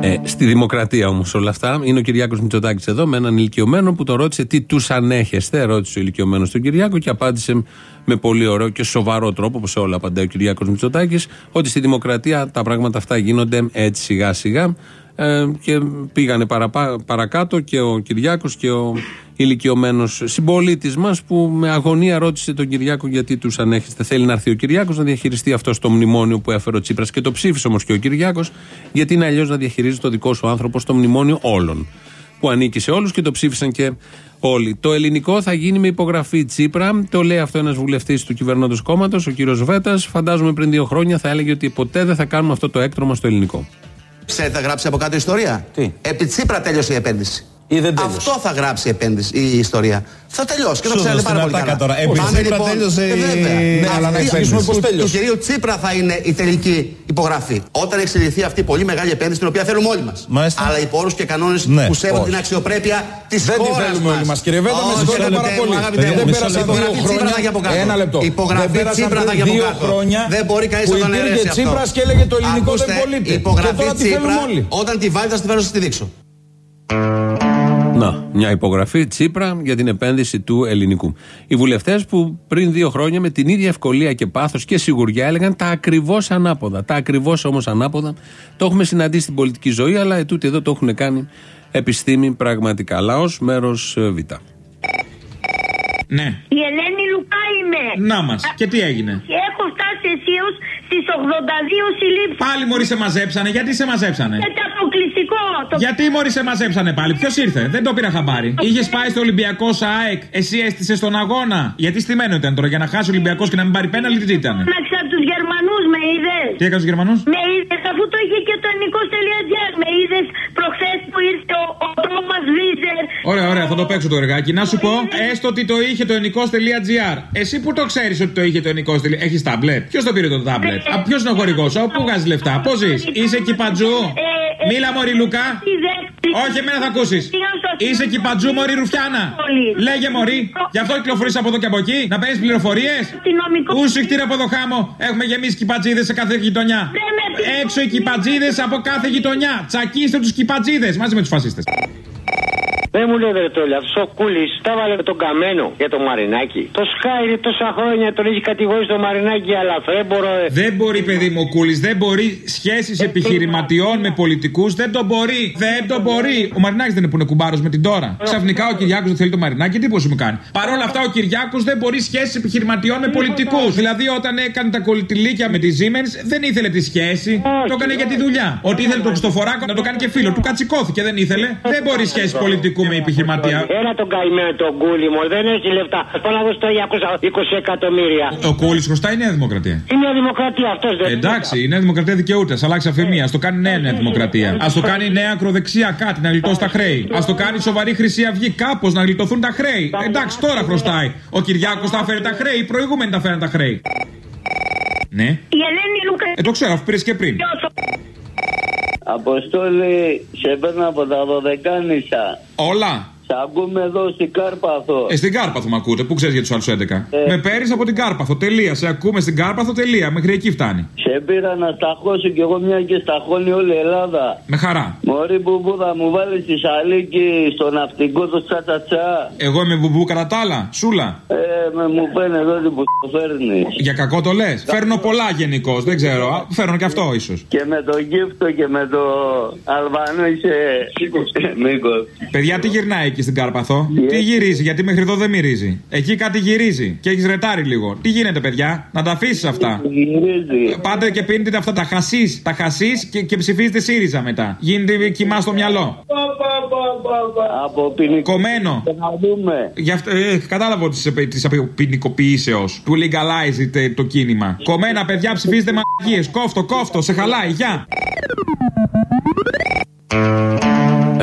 Ε, στη δημοκρατία όμως όλα αυτά είναι ο Κυριάκος Μητσοτάκης εδώ με έναν ηλικιωμένο που το ρώτησε τι τους ανέχεστε. Ρώτησε ο ηλικιωμένος τον Κυριάκο και απάντησε με πολύ ωραίο και σοβαρό τρόπο, όπως σε όλα απαντάει ο Κυριάκος Μητσοτάκης, ότι στη δημοκρατία τα πράγματα αυτά γίνονται έτσι σιγά σιγά. Ε, και πήγανε παραπά, παρακάτω και ο Κυριάκος και ο ηλικιωμένος συμπολίτης μας που με αγωνία ρώτησε τον Κυριάκο γιατί τους ανέχεστε. Θέλει να έρθει ο Κυριάκος να διαχειριστεί αυτό το μνημόνιο που έφερε ο Τσίπρας και το ψήφισε όμως και ο Κυριάκος, γιατί είναι αλλιώς να διαχειρίζει το δικό σου άνθρωπο στο μνημόνιο όλων. Που ανήκει σε όλους και το ψήφισαν και όλοι. Το ελληνικό θα γίνει με υπογραφή Τσίπρα. Το λέει αυτό ένας βουλευτής του κυβερνώντος κόμματος, ο κύριος Βέτας. Φαντάζομαι πριν δύο χρόνια θα έλεγε ότι ποτέ δεν θα κάνουμε αυτό το έκτρωμα στο ελληνικό. Ξέρετε, θα γράψει από κάτω ιστορία. Τι; Επί Τσίπρα τέλειωσε η επένδυση. Ή δεν τέλειωσε. Αυτό θα γράψει η, επένδυση, η ιστορία. Θα τελειώσει και το Σου ξέρετε δώστε πάρα την πολύ καλά. ατάκα τώρα. Επί Πάμε Τσίπρα τέλειωσε ε, η- βέβαια. Ναι, αλλά να Αυτή- εξηγήσουμε πώς του- τέλειωσε. Του κυρίου Τσίπρα θα είναι η τελική υπογραφή. Όταν εξελιχθεί αυτή η πολύ μεγάλη επένδυση, την οποία θέλουμε όλοι μας. Μάλιστα. Αλλά υπό όρου και κανόνες Ναι, που σέβονται όχι. την αξιοπρέπεια της Δεν τη χώρας θέλουμε όλοι μας, κύριε Βέτα, με συγχωρείτε πάρα πολύ. Δεν πέρασαν δύο χρόνια. Ένα λεπτό. Δεν Υπογραφή πέρασαν Τσίπρα θα πριν για από δύο κάτω. χρόνια Δεν μπορεί κανείς που να τον υπήρχε αιρέσει αυτό. Τσίπρας και έλεγε το ελληνικό δεν Ακούστε, πωλείται. Και Υπογραφή τώρα τι θέλουμε Τσίπρα, όλοι. όταν τη βάλει θα στη φέρω να τη δείξω. Να, μια υπογραφή Τσίπρα για την επένδυση του ελληνικού. Οι βουλευτές που πριν δύο χρόνια με την ίδια ευκολία και πάθος και σιγουριά έλεγαν τα ακριβώς ανάποδα. Τα ακριβώς όμως ανάποδα. Το έχουμε συναντήσει στην πολιτική ζωή, αλλά ετούτοι εδώ το έχουν κάνει επιστήμη πραγματικά. Λαός, μέρος Β. Ναι. Η Ελένη Λουκά είμαι. Να μας. Και τι έγινε; Και έχω φτάσει αισίως στις 82 συλλήψεις. Πάλι μωρή σε μαζέψανε. Γιατί σε μαζέψανε; Γιατί αποκλειστικό. Το... Γιατί μωρή σε μαζέψανε πάλι. Ποιος ήρθε. Δεν το πήρα χαμπάρι. Είχες πάει στο Ολυμπιακό ΣΑΕΚ. Εσύ έστησες στον αγώνα. Γιατί στημένο ήταν τώρα. Για να χάσει ο Ολυμπιακός και να μην πάρει πέναλτι τι ήταν. Φώναξα από τους Γερμανούς, με είδε. Τι έκανε του Γερμανού. Με είδε, αφού το είχε και το ελληνικό.gr. Με είδε προχθέ που ήρθε ο, ο Τόμα Βίζερ. Ωραία, ωραία, θα το παίξω το εργάκι. Να σου πω, έστω ότι το είχε το ενικό.gr. Εσύ που το ξέρει ότι το είχε το ενικό.gr. Έχει τάμπλετ. Ποιο το πήρε το τάμπλετ. Α, ποιο είναι ο χορηγό, πού βγάζει λεφτά, πώ ζει. Είσαι κυπατζού. Μίλα μωρή Λουκά. Όχι, εμένα θα ακούσει. Είσαι κυπατζού μωρή Ρουφιάνα. Λέγε μωρή. Γι' αυτό κυκλοφορεί από εδώ και από εκεί. Να παίρνει πληροφορίε. Ούσου κτήρα από εδώ χάμω. Έχουμε γεμίσει κυπατζίδες σε κάθε γειτονιά. Έξω οι κυπατζίδες από κάθε γειτονιά. Τσακίστε τους κυπατζίδες μαζί με τους φασίστες. Δεν μου λέει ρε τόλια, αυτό ο κούλης τα βάλε τον καμένο για το μαρινάκι. Το σκάιρι τόσα χρόνια τον έχει κατηγορήσει το μαρινάκι, αλλά φρέμπορο. Ε. Δεν μπορεί, παιδί μου, Κούλης, δεν μπορεί σχέσεις επιχειρηματιών με πολιτικούς. Δεν το μπορεί. Δεν το μπορεί. Ο Μαρινάκης δεν είναι που είναι κουμπάρος με την τώρα. Ξαφνικά ο Κυριάκος δεν θέλει το Μαρινάκη, τι πώ μου κάνει. Παρ' όλα αυτά, ο Κυριάκος δεν μπορεί σχέσεις επιχειρηματιών με πολιτικούς. Δηλαδή, όταν έκανε τα κολλητηλίκια με τη Siemens, δεν ήθελε τη σχέση. Το έκανε για τη δουλειά. Ότι ήθελε το Χριστοφοράκο να το κάνει και φίλο. Του κατσικώθηκε, δεν ήθελε. Δεν μπορεί σχέση πολιτικού με επιχειρηματία. Ένα τον καημένο τον κούλι μου, δεν έχει λεφτά. Πάω να δώσω το 220 εκατομμύρια. Ο Κούλης χρωστάει η Νέα Δημοκρατία. Η Νέα Δημοκρατία αυτός δεν Εντάξει, η Νέα Δημοκρατία δικαιούται. Α αλλάξει αφημία. Α το κάνει νέα Νέα Δημοκρατία. Α το κάνει νέα ακροδεξιά κάτι να γλιτώσει τα χρέη. Α το κάνει σοβαρή Χρυσή Αυγή κάπως να γλιτωθούν τα χρέη. Εντάξει, τώρα χρωστάει. Ο Κυριάκος θα φέρει τα χρέη. Οι προηγούμενοι τα φέραν τα χρέη. Ναι. Η Ελένη Λουκά. Ε, το ξέρω, αφού πήρες και πριν. Αποστόλη, σε παίρνω από τα Δωδεκάνησα. Όλα. Σ' ακούμε εδώ στην Κάρπαθο. Ε, στην Κάρπαθο με ακούτε. Πού ξέρεις για τους άλλους 11. Ε. Με παίρνεις από την Κάρπαθο. Τελεία. Σε ακούμε στην Κάρπαθο. Τελεία. Μέχρι εκεί φτάνει. Σε πήρα να σταχώσω κι εγώ μια και σταχώνει όλη η Ελλάδα. Με χαρά. Μωρή μπουμπού θα μου βάλεις τη σαλίκη στο ναυτικό το τσατσατσά. Εγώ είμαι μπουμπού κατά τα άλλα. Σούλα. Ε, με μου φαίνεται εδώ ότι που το φέρνεις. Για κακό το λες. Φέρνω πολλά γενικώς, δεν ξέρω. Α, Φέρνω και αυτό ίσως. Και με το γύφτο και με το Αλβανό είσαι. Μήκο. Παιδιά, τι γυρνάει εκεί στην Κάρπαθο. Τι γυρίζει, γιατί μέχρι εδώ δεν μυρίζει. Εκεί κάτι γυρίζει και έχεις ρετάρει λίγο. Τι γίνεται, παιδιά, να τα αφήσεις αυτά. Γυρίζει. Πάτε και πίνετε αυτά τα χασίς. Τα χασίς και, και ψηφίζετε ΣΥΡΙΖΑ μετά. Γίνεται κοιμά στο μυαλό. Από ποινικό. Κομμένο. Να δούμε. Γι' αυτό, ε, κατάλαβα ότι της ποινικοποιήσεω του legalize τε- το κίνημα. Κομμένα παιδιά ψηφίζετε μαγείες. Κόφτο, κόφτο, σε χαλάει, γεια.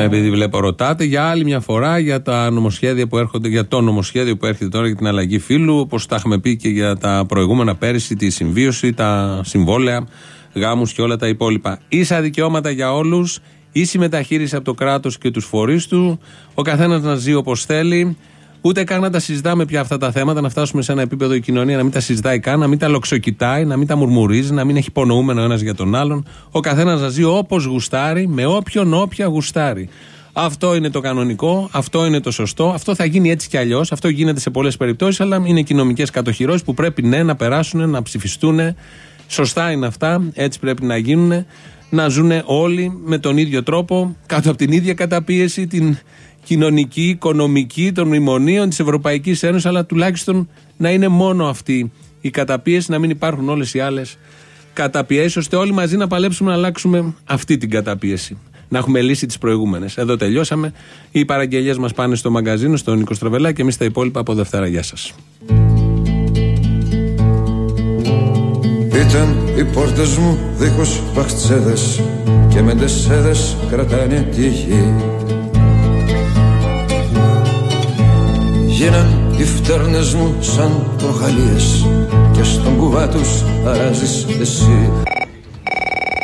Επειδή βλέπω ρωτάτε για άλλη μια φορά για τα νομοσχέδια που έρχονται, για το νομοσχέδιο που έρχεται τώρα για την αλλαγή φύλου, όπως τα έχουμε πει και για τα προηγούμενα πέρυσι, τη συμβίωση, τα συμβόλαια, γάμους και όλα τα υπόλοιπα. Ίσα δικαιώματα για όλους, ίση μεταχείριση από το κράτος και τους φορείς του, ο καθένας να ζει όπως θέλει. Ούτε καν να τα συζητάμε πια αυτά τα θέματα, να φτάσουμε σε ένα επίπεδο η κοινωνία να μην τα συζητάει καν, να μην τα λοξοκοιτάει, να μην τα μουρμουρίζει, να μην έχει υπονοούμενο ένας για τον άλλον. Ο καθένας να ζει όπως γουστάρει, με όποιον όποια γουστάρει. Αυτό είναι το κανονικό, αυτό είναι το σωστό, αυτό θα γίνει έτσι κι αλλιώς, αυτό γίνεται σε πολλές περιπτώσεις, αλλά είναι κοινωνικέ κατοχυρώσεις που πρέπει ναι να περάσουν, να ψηφιστούν. Σωστά είναι αυτά, έτσι πρέπει να γίνουν. Να ζουν όλοι με τον ίδιο τρόπο, κάτω από την ίδια καταπίεση, την κοινωνική, οικονομική των μνημονίων της Ευρωπαϊκής Ένωσης, αλλά τουλάχιστον να είναι μόνο αυτή η καταπίεση, να μην υπάρχουν όλες οι άλλες καταπιέσεις, ώστε όλοι μαζί να παλέψουμε να αλλάξουμε αυτή την καταπίεση. Να έχουμε λύσει τις προηγούμενες. Εδώ τελειώσαμε. Οι παραγγελίε μας πάνε στο μαγκαζίνο, στον Νίκο Στραβελά και εμείς τα υπόλοιπα από Δευτέρα. Γεια σας. Ήταν οι πόρτες μου δίχως παχτσέδες και με τεσσέδες κρατάνε τη γη. Γίναν οι φτέρνες μου σαν τροχαλίες και στον κουβά τους αράζεις εσύ.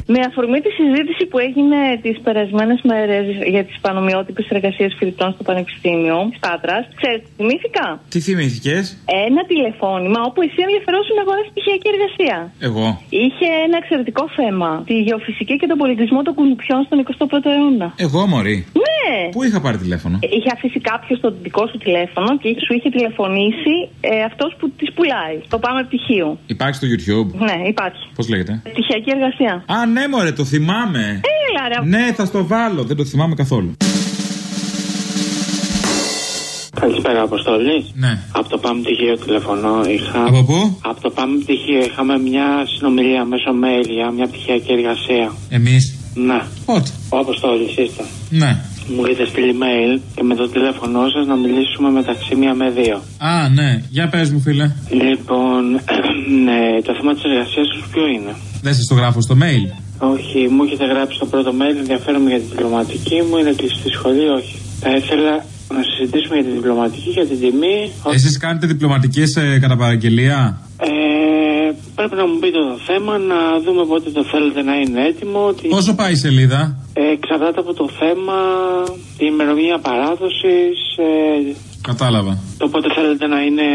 Με αφορμή τη συζήτηση που έγινε τις περασμένες μέρες για τις πανομοιότυπες εργασίες φοιτητών στο Πανεπιστήμιο Στάτρα, ξέρετε, θυμήθηκα. Τι θυμήθηκες, Ένα τηλεφώνημα όπου εσύ ενδιαφερόσουν να αγοράσει πτυχιακή εργασία. Εγώ. Είχε ένα εξαιρετικό θέμα. Τη γεωφυσική και τον πολιτισμό των κουνουπιών στον 21ο αιώνα. Εγώ, Μωρή. Ναι! Πού είχα πάρει τηλέφωνο; Είχε αφήσει κάποιος το δικό σου τηλέφωνο και σου είχε τηλεφωνήσει ε, αυτός που της πουλάει. Το πάμε πτυχίου. Υπάρχει στο YouTube. Ναι, υπάρχει. Πώς λέγεται; Πτυχιακή εργασία. Α, ναι, μωρέ, το θυμάμαι. Έλα, ρε. Ναι, θα στο βάλω. Δεν το θυμάμαι καθόλου. Καλησπέρα, Αποστολή. Ναι. Από το Πάμε Πτυχίο τηλεφωνώ. Είχα... Από πού; Από το Πάμε Πτυχίο είχαμε μια συνομιλία μέσω mail για μια πτυχιακή εργασία. Εμείς; Ναι. Πότε; Ο Αποστολή είστε. Ναι. Μου είχετε στείλει mail και με το τηλέφωνό σας να μιλήσουμε μεταξύ μία με δύο. Α, ναι. Για πες μου, φίλε. Λοιπόν, ναι, το θέμα της εργασίας σα ποιο είναι; Δεν σα το γράφω στο mail; Όχι, μου έχετε γράψει το πρώτο mail, ενδιαφέρομαι για την διπλωματική μου, είναι κλειστή σχολή, όχι. Θα ήθελα να συζητήσουμε για την διπλωματική, για την τιμή. Εσείς κάνετε διπλωματικές ε, κατά παραγγελία. Ε, πρέπει να μου πείτε το θέμα, να δούμε πότε το θέλετε να είναι έτοιμο. Τι... Πόσο πάει η σελίδα; Ε, εξαρτάται από το θέμα, την ημερομηνία παράδοσης, ε, Κατάλαβα. Το πότε θέλετε να είναι,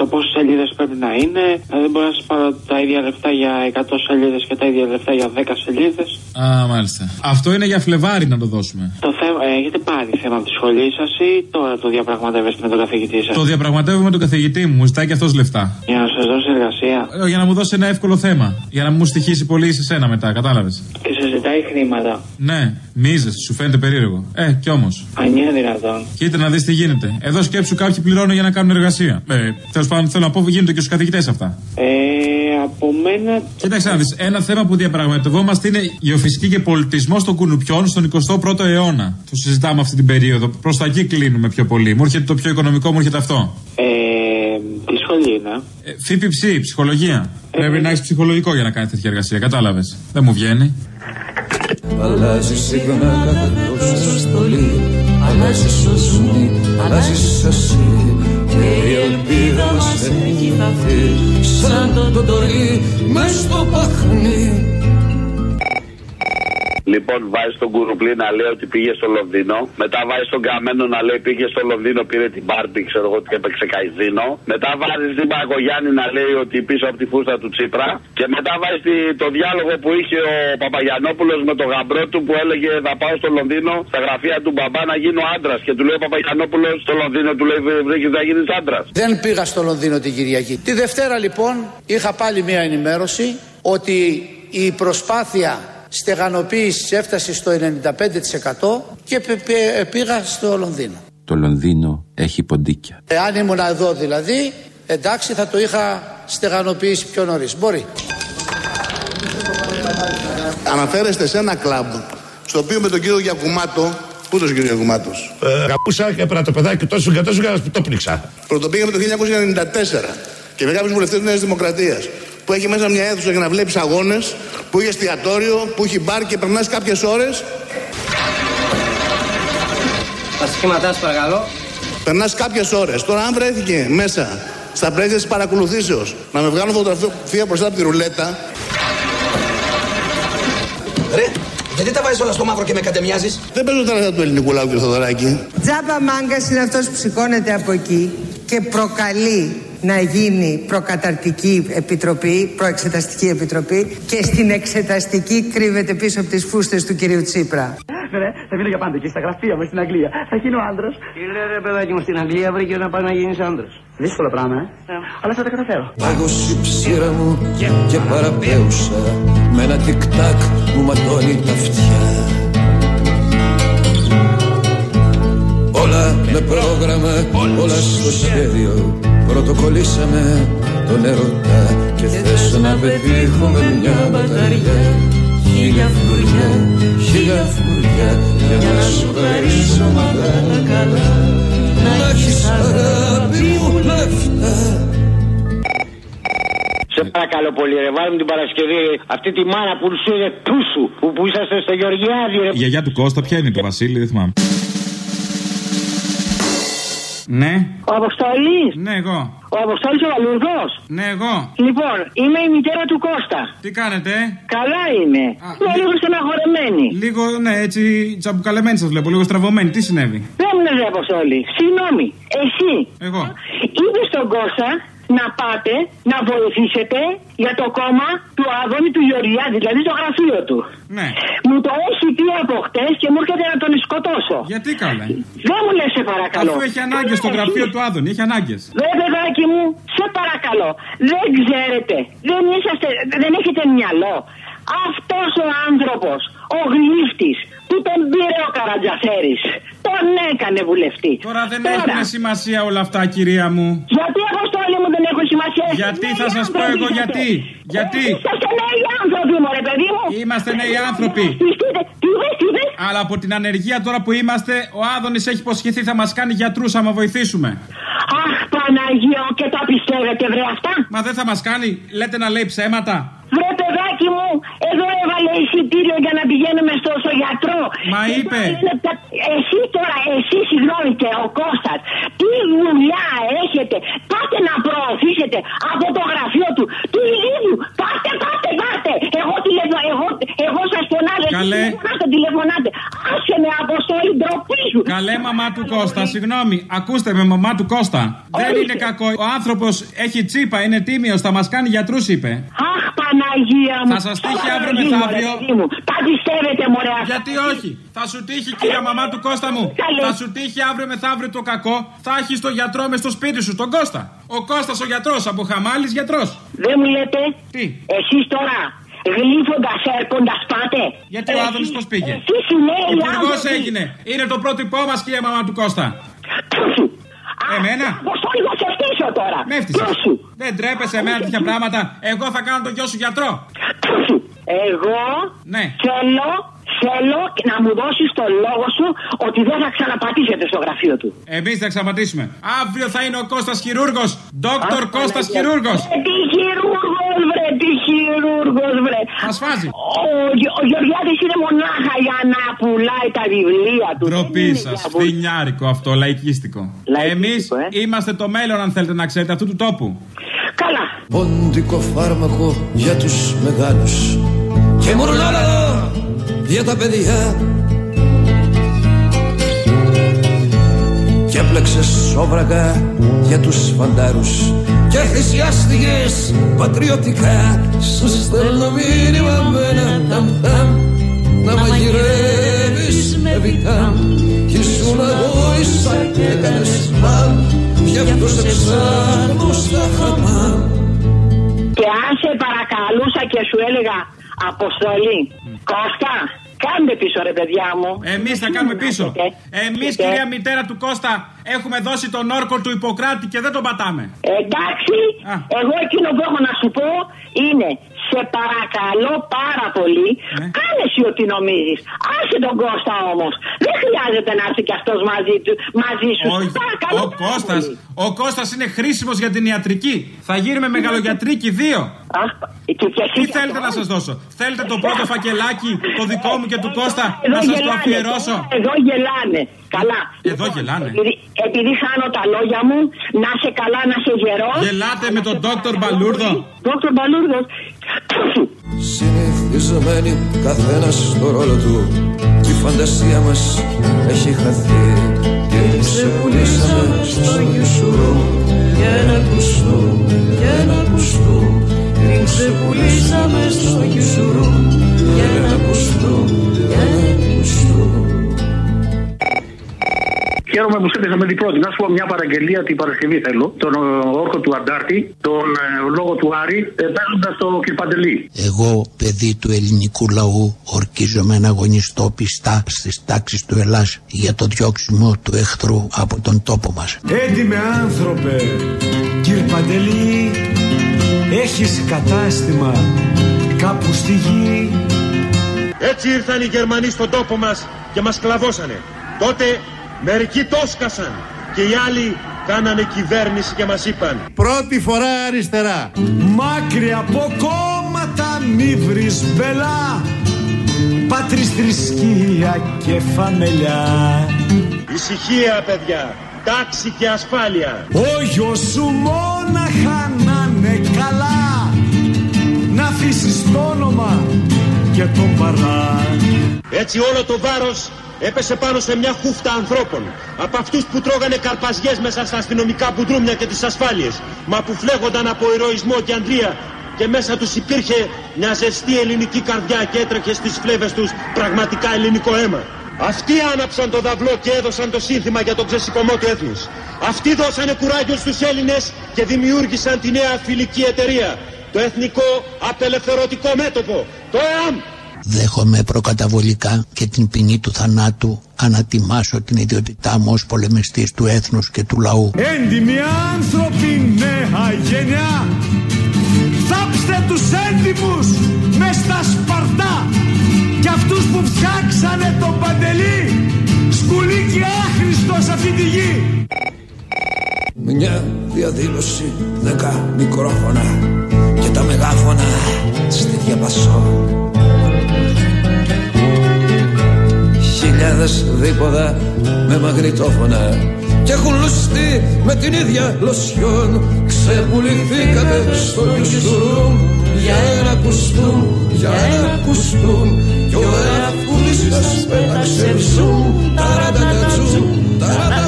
το πόσες σελίδες πρέπει να είναι. Δηλαδή, μπορώ να σας πάρω τα ίδια λεφτά για 100 σελίδες και τα ίδια λεφτά για 10 σελίδες. Α, μάλιστα. Αυτό είναι για Φλεβάρι να το δώσουμε. Το θέμα, ε, έχετε πάρει θέμα από τη σχολή σας ή τώρα το διαπραγματεύεστε με τον καθηγητή σας; Το διαπραγματεύω με τον καθηγητή μου. Μου ζητάει και αυτός λεφτά. Για να σας δώσει εργασία. Ε, Για να μου δώσει ένα εύκολο θέμα. Για να μου στοιχήσει πολύ σε σένα μετά, κατάλαβες; Και σα ζητάει χρήματα. Ναι, μίζες, σου φαίνεται περίεργο. Ε, κι όμως. Αν είναι δυνατόν. Κοίτα να δεις τι γίνεται. Εδώ σκέψου κάποιοι πληρώνουν για να κάνουν εργασία. Ε, τέλος πάντων θέλω να πω, γίνονται και στους καθηγητές αυτά. Ε, από μένα. Κοίταξε να δεις. Ένα θέμα που διαπραγματευόμαστε είναι γεωφυσική και πολιτισμό των κουνουπιών στον 21ο αιώνα. Το συζητάμε αυτή την περίοδο. Προς τα εκεί κλείνουμε πιο πολύ. Μου έρχεται το πιο οικονομικό, μου έρχεται αυτό. Ε, τι σχολή είναι. Ε, ΦΠΨ, ψυχολογία. Πρέπει να έχεις ψυχολογικό για να κάνεις τέτοια εργασία. Κατάλαβες. Δεν μου βγαίνει. Αλλάζεις συχνά κάθε τόσο στολή Αλλάζεις σωσμή, αλλάζεις εσύ Και η ελπίδα μας εκεί θα έρθει Σαν το τολί μες στο παχνί Λοιπόν, βάζει τον κουρουπλή να λέει ότι πήγε στο Λονδίνο. Μετά βάζει τον καμένο να λέει πήγε στο Λονδίνο, πήρε την Μπάρμπι, ξέρω εγώ τι έπαιξε καϊδίνο. Μετά βάζει την Παγκογιάννη να λέει ότι πίσω από τη φούστα του Τσίπρα. Και μετά βάζει τη- το διάλογο που είχε ο Παπαγιανόπουλος με τον γαμπρό του που έλεγε Θα πάω στο Λονδίνο στα γραφεία του μπαμπά να γίνω άντρας. Και του λέει ο Παπαγιανόπουλος στο Λονδίνο του λέει Βρήκε να γίνεις άντρας. Δεν πήγα στο Λονδίνο την Κυριακή. Τη Δευτέρα λοιπόν είχα πάλι μια ενημέρωση ότι η προσπάθεια στεγανοποίησης έφτασε στο 95% και πε- πε- πήγα στο Λονδίνο. Το Λονδίνο έχει ποντίκια. Εάν ήμουν εδώ δηλαδή, εντάξει θα το είχα στεγανοποιήσει πιο νωρίς. Μπορεί. Αναφέρεστε σε ένα κλαμπ στο οποίο με τον κύριο Γιακουμάτο. Πού το κύριος Γιακουμάτος; Ε, Καπούσα και έπαιρνα το παιδάκι τόσο και τόσο και το πνίξα. Πρωτοπήγαμε το 1994 και με κάποιου βουλευτές της Νέας Δημοκρατίας. Που έχει μέσα μια αίθουσα για να βλέπεις αγώνες, που έχει εστιατόριο, που έχει μπαρ και περνάς κάποιες ώρες. Τα σχήματά σας παρακαλώ. Περνάς κάποιες ώρες. Τώρα, αν βρέθηκε μέσα στα πλαίσια της παρακολουθήσεως να με βγάλουν φωτογραφία μπροστά από τη ρουλέτα, Ρε, γιατί τα βάζεις όλα στο μαύρο και με κατεμοιάζεις; δεν παίζω τα λεφτά του ελληνικού λαού, κύριε Θοδωράκη. Τζάμπα μάγκα είναι αυτός που σηκώνεται από εκεί και προκαλεί να γίνει προκαταρτική επιτροπή, προεξεταστική επιτροπή και στην εξεταστική κρύβεται πίσω από τις φούστες του κυρίου Τσίπρα. Ρε, θα μείνω για πάντα εκεί στα γραφεία μου στην Αγγλία. Θα γίνω άντρα. Τι λέει ρε παιδάκι μου στην Αγγλία βρήκε να πάει να γίνεις άντρα. Δύσκολο πράγμα, ε. Αλλά θα τα καταφέρω. Πάγωσε η ψήρα μου και παραπέουσα Με ένα τικ-τάκ μου ματώνει τα αυτιά Όλα με πρόγραμμα, όλα στο σχέδιο Πρωτοκολλήσαμε τον ερωτά Και θες να πετύχουμε μια μπαταριά Χίλια φλουριά, χίλια φλουριά Για να σου χαρίσω μαγάλα καλά Να έχεις αγάπη μου λεφτά Σε παρακαλώ πολύ, ρε. Βάλουμε την Παρασκευή αυτή τη μάνα που σου είναι τούσου που, που είσαστε στο Γεωργιάδη, ρε. Η γιαγιά του Κώστα, ποια είναι το Βασίλη, δεν θυμάμαι. Ναι. Ο Αποστόλης. Ναι, εγώ. Ο Αποστόλης ο Βαλουρδό. Ναι, εγώ. Λοιπόν, είμαι η μητέρα του Κώστα. Τι κάνετε, Καλά είμαι. Είμαι λίγο στεναχωρεμένη. Λίγο, ναι, έτσι τσαμπουκαλεμένη σας βλέπω, λίγο στραβωμένη. Τι συνέβη; Δεν μου λες ρε Αποστόλη. Συγγνώμη. Εσύ. Εγώ. Είπε στον Κώστα; Να πάτε να βοηθήσετε για το κόμμα του Άδωνη του Γεωργιάδη, δηλαδή το γραφείο του. Ναι. Μου το έχει πει από χτες και μου έρχεται να τον σκοτώσω. Γιατί καλέ; Δεν μου λες σε παρακαλώ. Αφού έχει ανάγκες στο γραφείο του Άδωνη, έχει ανάγκες. Ρε παιδάκι μου, σε παρακαλώ. Δεν ξέρετε. Δεν, είσαστε, δεν έχετε μυαλό. Αυτός ο άνθρωπος, ο γλύφτης, που τον πήρε ο Καρατζαφέρης, τον έκανε βουλευτή. Τώρα δεν έχουν σημασία όλα αυτά, κυρία μου. Γιατί αποστόλη μου δεν έχω σημασία. Γιατί Νέοι θα σας πω άνθρωποι εγώ είσαστε. γιατί. Γιατί. Είσαστε νέοι άνθρωποι, μωρέ παιδί μου. Είμαστε νέοι άνθρωποι. Πιστείτε, τι είπες, τι είπες; Αλλά από την ανεργία τώρα που είμαστε, ο Άδωνης έχει υποσχεθεί θα μας κάνει γιατρούς άμα βοηθήσουμε. Αχ, Παναγία, και τα πιστεύετε, βρε αυτά. Μα δεν θα μας κάνει, λέτε να λέει ψέματα. Βρε παιδάκι μου, εδώ έβαλε εισιτήριο για να πηγαίνουμε στο, στο γιατρό. Μα Και είπε. τώρα είναι τα- Εσύ τώρα, εσύ συγγνώμη και ο Κώστας, τι δουλειά έχετε. Πάτε να προωθήσετε από το γραφείο του, του ηλίου. Πάτε, πάτε, πάτε. Εγώ, τηλεφω... εγώ, εγώ σας φωνάζω. Καλέ. εσείς τηλεφωνάτε, τηλεφωνάτε. Άσε με αποστολή ντροπή σου. Καλέ μαμά του Κώστα, συγγνώμη, ακούστε με μαμά του Κώστα. Δεν είναι κακό. Ο άνθρωπος έχει τσίπα, είναι τίμιος, θα μας κάνει γιατρούς, είπε. Αχ, Παναγία μου. Θα σας τύχει αύριο Παναγία μου, μεθαύριο. ρε παιδί μου. Τα πιστεύετε, μωρέ αυτά. Γιατί όχι. Θα σου τύχει, κυρία μαμά του Κώστα μου. Θα σου τύχει αύριο μεθαύριο το κακό. Θα έχει το γιατρό μες στο σπίτι σου, τον Κώστα. Ο Κώστας ο γιατρός, από χαμάλης γιατρός. Δεν μου λέτε; Τι; Εσείς τώρα γλύφοντας έρχοντας πάτε. Γιατί ο Άδωνη πώς πήγε; Εσείς οι νέοι Υπουργός άνθρωποι. έγινε. Είναι το πρότυπό μας, κυρία μαμά του Κώστα. Εμένα; Πώς το λίγο σε φτύσω τώρα. Με έφτιαξες. Δεν τρέπεσαι εμένα τέτοια πράγματα. Εγώ θα κάνω τον γιο σου γιατρό. Εγώ Ναι. θέλω, θέλω να μου δώσεις το λόγο σου ότι δεν θα ξαναπατήσετε στο γραφείο του. Εμείς θα ξαματίσουμε. Αύριο θα είναι ο Κώστας χειρούργος. Δόκτωρ Κώστας χειρούργος. Ε, Τι χειρούργος βρε, τι χειρούργος βρε. Θα σφάζει. Ο, Γε- ο Γεωργιάδης είναι μονάχα για να πουλάει τα βιβλία του. Ντροπή σας. Φθινιάρικο αυτό, λαϊκίστικο. Εμείς είμαστε το μέλλον, αν θέλετε να ξέρετε, αυτού του τόπου. Καλά. Πόντικο φάρμακο για τους μεγάλους Και μουρλάλα για τα παιδιά. Και έπλεξες σόβρακα για τους φαντάρους και θυσιάστηκες πατριωτικά. Σου στέλνω μήνυμα με ένα ταμ να μαγειρεύεις με βιτάμ. κι ήσουν αγώησα και έκανες μαμ. Γι' αυτός σε ψάχνω στα χαμάμ. Και αν σε παρακαλούσα και σου έλεγα Αποστολή, Κώστα, κάντε πίσω ρε παιδιά μου. Εμείς θα κάνουμε πίσω. Εμείς, κυρία μητέρα του Κώστα, έχουμε δώσει τον όρκο του Ιπποκράτη και δεν τον πατάμε. Εντάξει, εγώ εκείνο που έχω να σου πω είναι σε παρακαλώ πάρα πολύ, Ναι. κάνε εσύ ό,τι νομίζεις. Άσε τον Κώστα όμως. Δεν χρειάζεται να έρθει κι αυτός μαζί, του, μαζί σου. Όχι, Παρακαλώ ο πάρα Κώστας, πολύ. ο Κώστας είναι χρήσιμος για την ιατρική. Θα γίνουμε μεγαλογιατρίκοι δύο. Τι θέλετε να σας δώσω; Θέλετε το πρώτο φακελάκι, το δικό μου και του Κώστα, Εδώ να σας το γελάνε, αφιερώσω; Εδώ γελάνε. Καλά. Εδώ γελάνε. Επειδή, επειδή χάνω τα λόγια μου, να σε καλά, να σε γερός. Γελάτε με τον Δόκτωρ Μπαλούρδο. Δόκτωρ Μπαλούρδος. Συνηθισμένοι καθένας στο ρόλο του. Κι η φαντασία μας έχει χαθεί Και ξεπουλήσαμε στο γιουσουρού Για ένα κουστού, για ένα κουστού Την ξεπουλήσαμε στο γιουσουρού Για ένα κουστού, για ένα κουστού Χαίρομαι που σύνδεσα με διπλώτη. Να σου πω μια παραγγελία την Παρασκευή θέλω. Τον ε, όρκο του Αντάρτη, τον ε, λόγο του Άρη, ε, παίζοντας το Κυρπαντελή. Εγώ, παιδί του ελληνικού λαού, ορκίζομαι να αγωνιστώ πιστά στις τάξεις του Ελλάς για το διώξιμο του εχθρού από τον τόπο μας. Έντιμε άνθρωπε, κύρ Παντελή, έχεις κατάστημα κάπου στη γη. Έτσι ήρθαν οι Γερμανοί στον τόπο μας και μας κλαβώσανε. Τότε μερικοί το σκασαν και οι άλλοι κάνανε κυβέρνηση και μας είπαν Πρώτη φορά αριστερά. Μάκρυ από κόμματα μη βρεις μπελά. Πάτρις θρησκεία και φαμελιά. Ησυχία παιδιά, τάξη και ασφάλεια. Ο γιος σου μόναχα να είναι καλά. Να αφήσεις το όνομα και τον παρά. Έτσι όλο το βάρος έπεσε πάνω σε μια χούφτα ανθρώπων. Από αυτούς που τρώγανε καρπαζιές μέσα στα αστυνομικά μπουντρούμια και τις ασφάλειες. Μα που φλέγονταν από ηρωισμό και αντρία. Και μέσα τους υπήρχε μια ζεστή ελληνική καρδιά και έτρεχε στις φλέβες τους πραγματικά ελληνικό αίμα. Αυτοί άναψαν το δαυλό και έδωσαν το σύνθημα για τον ξεσηκωμό του έθνους. Αυτοί δώσανε κουράγιο στους Έλληνες και δημιούργησαν τη νέα φιλική εταιρεία. Το Εθνικό Απελευθερωτικό Μέτωπο, το ΕΑΜ. Δέχομαι προκαταβολικά και την ποινή του θανάτου. Ανατιμάσω την ιδιότητά μου ως πολεμιστής του έθνους και του λαού. Έντιμοι άνθρωποι νέα γενιά Θάψτε τους έντιμους μες στα σπαρτά Και αυτούς που φτιάξανε τον Παντελή Σκουλί και άχρηστος σε αυτή τη γη. Μια διαδήλωση, δέκα μικρόφωνα Και τα μεγάφωνα στη διαπασό Χιλιάδες δίποδα με μαγνητόφωνα Και έχουν λουστεί με την ίδια λοσιόν. Ξεπουληθήκατε στο Ιουσουρούμ Για ένα κουστούμ, για ένα κουστούμ. Κι ο εραφούλης σας πέταξε ζουμ Ταρατατατσούμ, ταρατατατσούμ Βάλε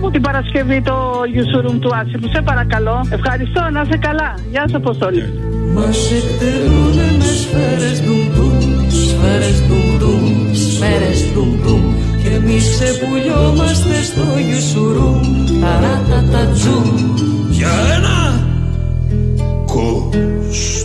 μου την Παρασκευή το Ιουσούρουμ του Άσιμου. Σε παρακαλώ. Ευχαριστώ, να είσαι καλά. Γεια σα, Αποστόλη. Μας εκτελούν με σφαίρες ντουντού. σφαίρες ντουντού. σφαίρες ντουντού. Και εμείς ξεπουλιόμαστε στο Ιουσούρουμ. Ταράτα τζουμ. Για ένα κοστούμ.